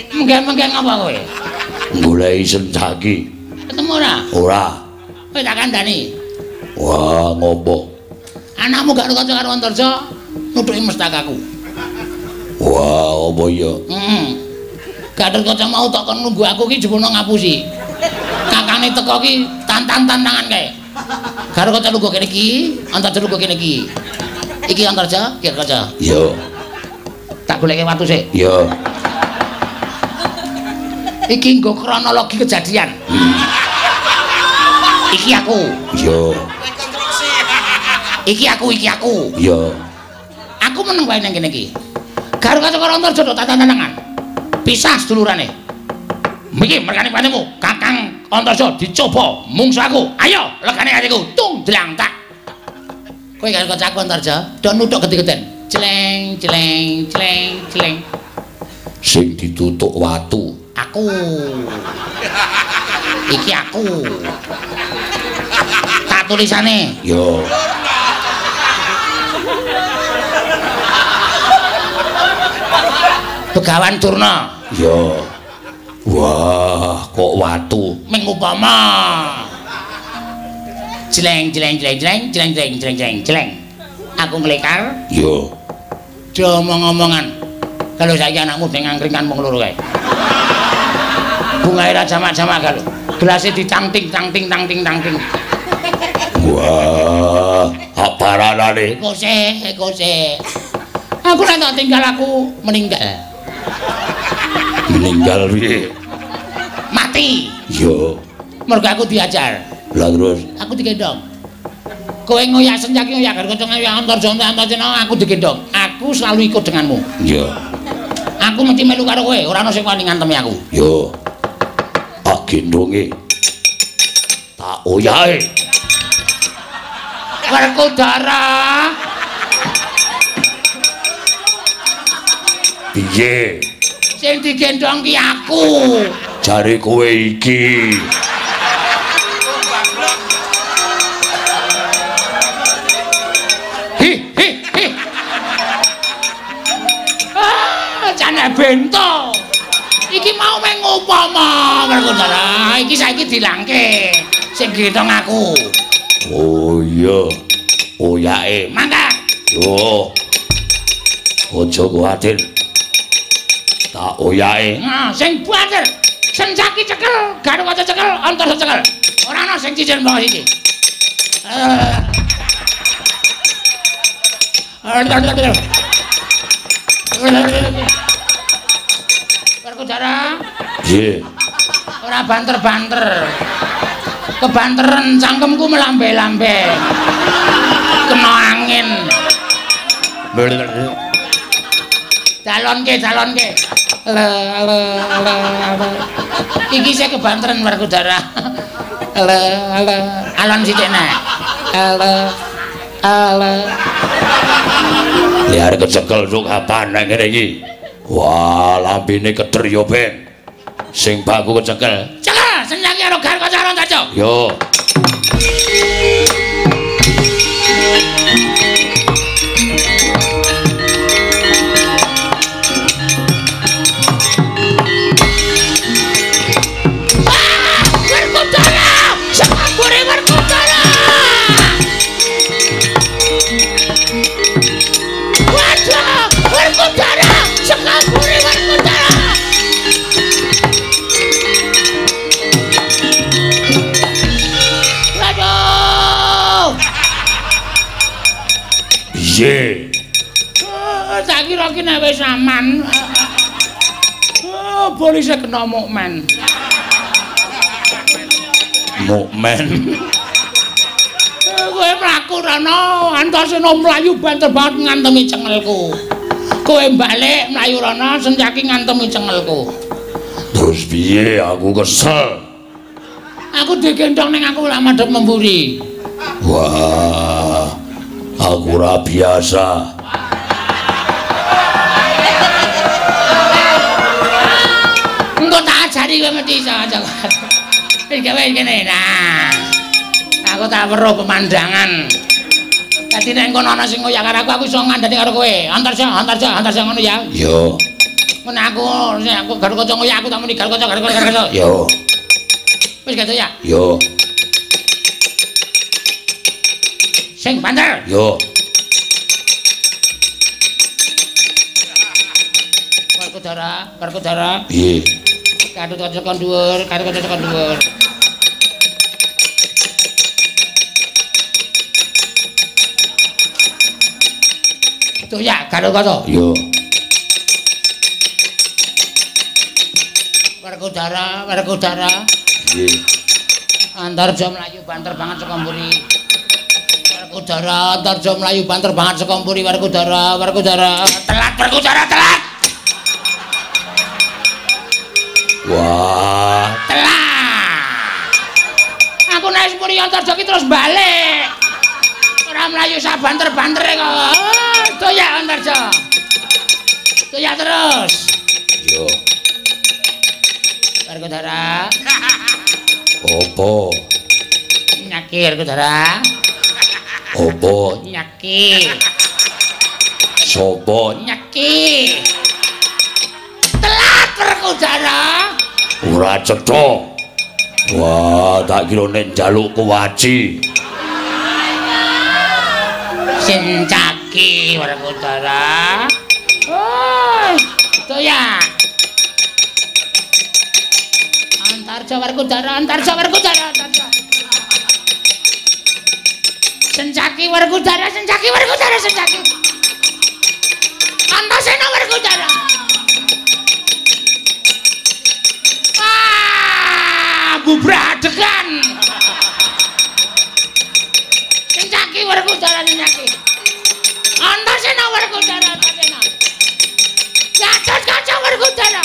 Menggeng-menggeng apa kowe? Goleki senjaki. Ketemu ora? Ora. Kowe tak kandhani. Wah, ngopo? Anakmu gak kanca karo Antarja, nutuki mestakaku. Wah, apa ya? Heeh. Gak ada kanca mau tak kon nunggu aku ki jebul ngapusi. Kakane teko ki tantang-tantangan kae. Karo kanca nunggu kene iki, Antarja nunggu kene iki. Iki Antarja, iki kanca. Yo, Tak goleke watu sik. yo. Iki nggo kronologi kejadian. Iki aku. Yo, Iki aku, iki aku. yo. Aku meneng wae nang kene iki. Kanca karo Antarja tok tantangan. Pisah sedulurane. Iki mergane panemu, Kakang Antarja dicoba mungsu aku. Ayo, legane atiku, tung dlang tak. Kowe karo kanca aku Antarja, do nuthuk gede-geden. Cleng, cleng, cleng, cleng. Sing ditutuk watu. Aku. Iki aku. Tak tulisane. Yo, Begawan Durna. yo. Wah, kok watu? Mengupama. Jeleng jeleng jeleng jeleng jeleng jeleng jeleng jeleng jeleng. Aku nglekar, Yo. do omong-omongan. Kalau saiki anakmu deng angkringan mung loro kae. Bungae ra jamak-jamak kalau. Gelase ditangting tangting tangting tangting. Wah, aparanane? Kose, kose. Aku tak tinggal aku meninggal. Meninggal piye? Mati. Yo. Mergo aku diajar. Lah terus Aku digendong. Kowe ngoyak senjaki ngoyak karo kanca ngoyak antar jonte antar jeneng aku digendong. Aku selalu ikut denganmu. yo. Aku mesti melu karo kowe, ora ana sing wani ngantemi aku. Yo. Tak gendonge. Tak oyahe. Werkudara. Piye? Sing digendong ki aku. Jare kowe iki. Hi hi hi. Ah, jane bento. Iki mau upama Werkudara. Iki saiki dilangke. Sing gendong aku. Oh iya. Oyake. Mangkat. Yo. Aja kuwatir. Tak oyake. Nah, sing buater. Senjaki cekel, garu cekel, antar cekel. Ora ana sing cicil mbok iki. Eh. aku jarang. Iya. Orang banter-banter. Kebanteren cangkemku melambe-lambe. Kena angin. Calon ke calon ke le le le le iki saya kebanteren warga udara. Le le alon sithik nek. le le le liar kecekel juga apa nengir iki? Wah, lambene keder yo, Ben. Sing baku kecekel. Cekel, senjaki karo gar kacaron kaca. Yo. Tak kira ki nek wis aman. Oh, polisi kena mukmen. Mukmen. Kowe mlaku rono, antasena mlayu banter banget ngantemi cengelku. Kowe balik mlayu rono, senjaki ngantemi cengelku. Terus piye aku kesel? Aku digendong ning aku lak madhep memburi. Wah. Aku ora biasa. Engko ajari kowe mesti iso aja. Wis gawe kene. Nah. Aku tak weruh pemandangan. Dadi nek kono ana sing ngoyak karo aku, aku iso ngandani karo kowe. Antarja, antarja, antarja ngono ya. Yo. Ngono aku, aku karo kanca ngoyak aku tak muni karo kanca karo kanca. Yo. Wis gitu ya. Yo. Sing banter. Yo. Werkudara, werkudara. Piye? Kadut kanca kon dhuwur, kadut kanca kon dhuwur. Tuh ya, karo kanca. Yo. Werkudara, werkudara. Piye? Antar jam mlayu banter banget saka mburi. Werkudara, antar jam mlayu banter banget saka mburi werkudara, werkudara. Telat werkudara, telat. Wah. Telat. Aku nek mburi antar jam terus balik. Ora mlayu sak banter-bantere kok. Oh, Doyak antar jam. Doyak terus. Yo. Werkudara. Opo? Nyaki werkudara. Opo? Nyaki. Sopo? Nyeki. Telat Werkudara. Ora cetha. Wah, tak kira nek njaluk kuwaci. Sincaki Werkudara. Oh, Doyak. Antarja Werkudara, Antarja Werkudara, Antarja. Sencaki Werkudara, Sencaki Werkudara, Sencaki. Antasena Werkudara. Ah, bubradegan. Sencaki Werkudara, Sencaki. Antasena Werkudara, Antasena. Gatot kaca Werkudara.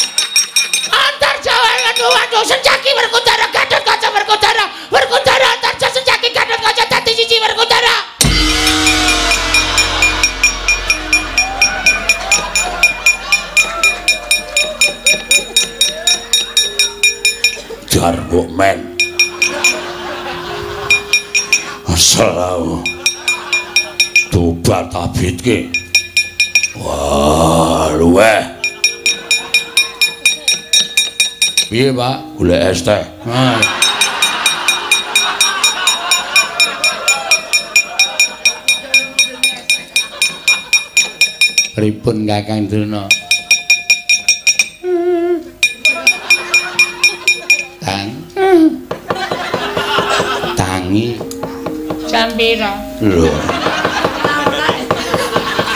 Antar Jawa waduh waduh Sencaki Werkudara, Gatot kaca Werkudara. Werkudara antar Jawa Sencaki Gatot kaca dadi siji Werkudara. Jar mukmen. Asal tobat abitke. Wah, luweh. Piye, Pak? Golek es teh. Pripun Kakang Drona? Tangi. Jam pira? Lho.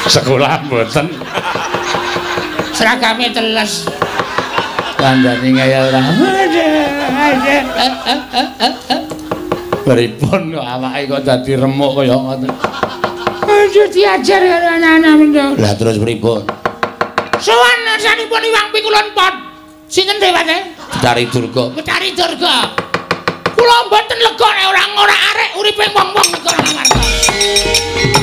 Sekolah mboten. Seragame teles. Kandhane ngayal ta. Pripun kok awake kok dadi remuk kaya ngoten. Aja diajar karo anak-anak mendo. Lah terus pripun? Sowan sanipun Iwang Pikulun Pot. Sinten dewate? Cari Durga. Betari Durga. Kula mboten lega nek ora ora arek uripe wong-wong negara Ngamarta.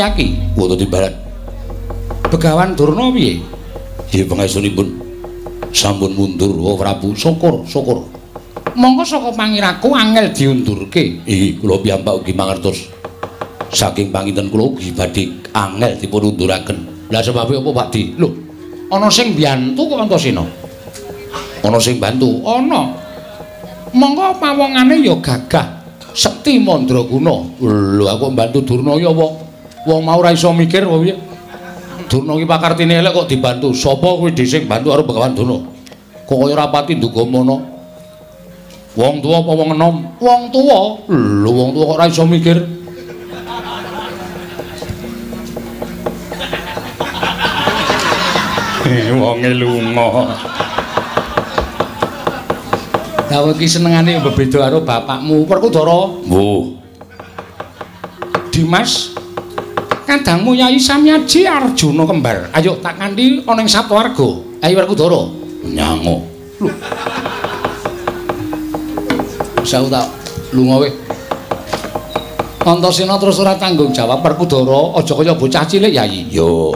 Setyaki, woto timbalan. Begawan Durna piye? Nggih pangesunipun sampun mundur Wa Prabu syukur syukur. Monggo saka pangiraku angel diundurke. Iki kula piyambak ugi mangertos. Saking panginten kula ugi badhe angel dipun unduraken. Lah sebab apa Pak Di? Lho, ana sing mbiyantu kok Antasena? Ana sing bantu? Ana. Monggo pawongane ya gagah. Sekti Mandraguna. Lho aku mbantu Durnaya apa? Wong mau ora iso mikir apa piye? Durna iki pakartine elek kok dibantu. Sapa kuwi dhisik bantu karo Begawan Durna? Kok kaya ora pati ndugamono. Wong tuwa apa wong enom? Wong tuwa. Lho wong tuwa kok ora iso mikir. Wonge lunga. Lah iki senengane bebeda karo bapakmu, Perkudara. Mbuh. Dimas, kadangmu Yai Samyaji Arjuna kembar. Ayo tak kanthi ana ing Saptawarga. Ayo Werkudara. Nyango. Lho. Saya tak lunga weh. Antasena terus ora tanggung jawab Werkudara, aja kaya bocah cilik Yai. Yo.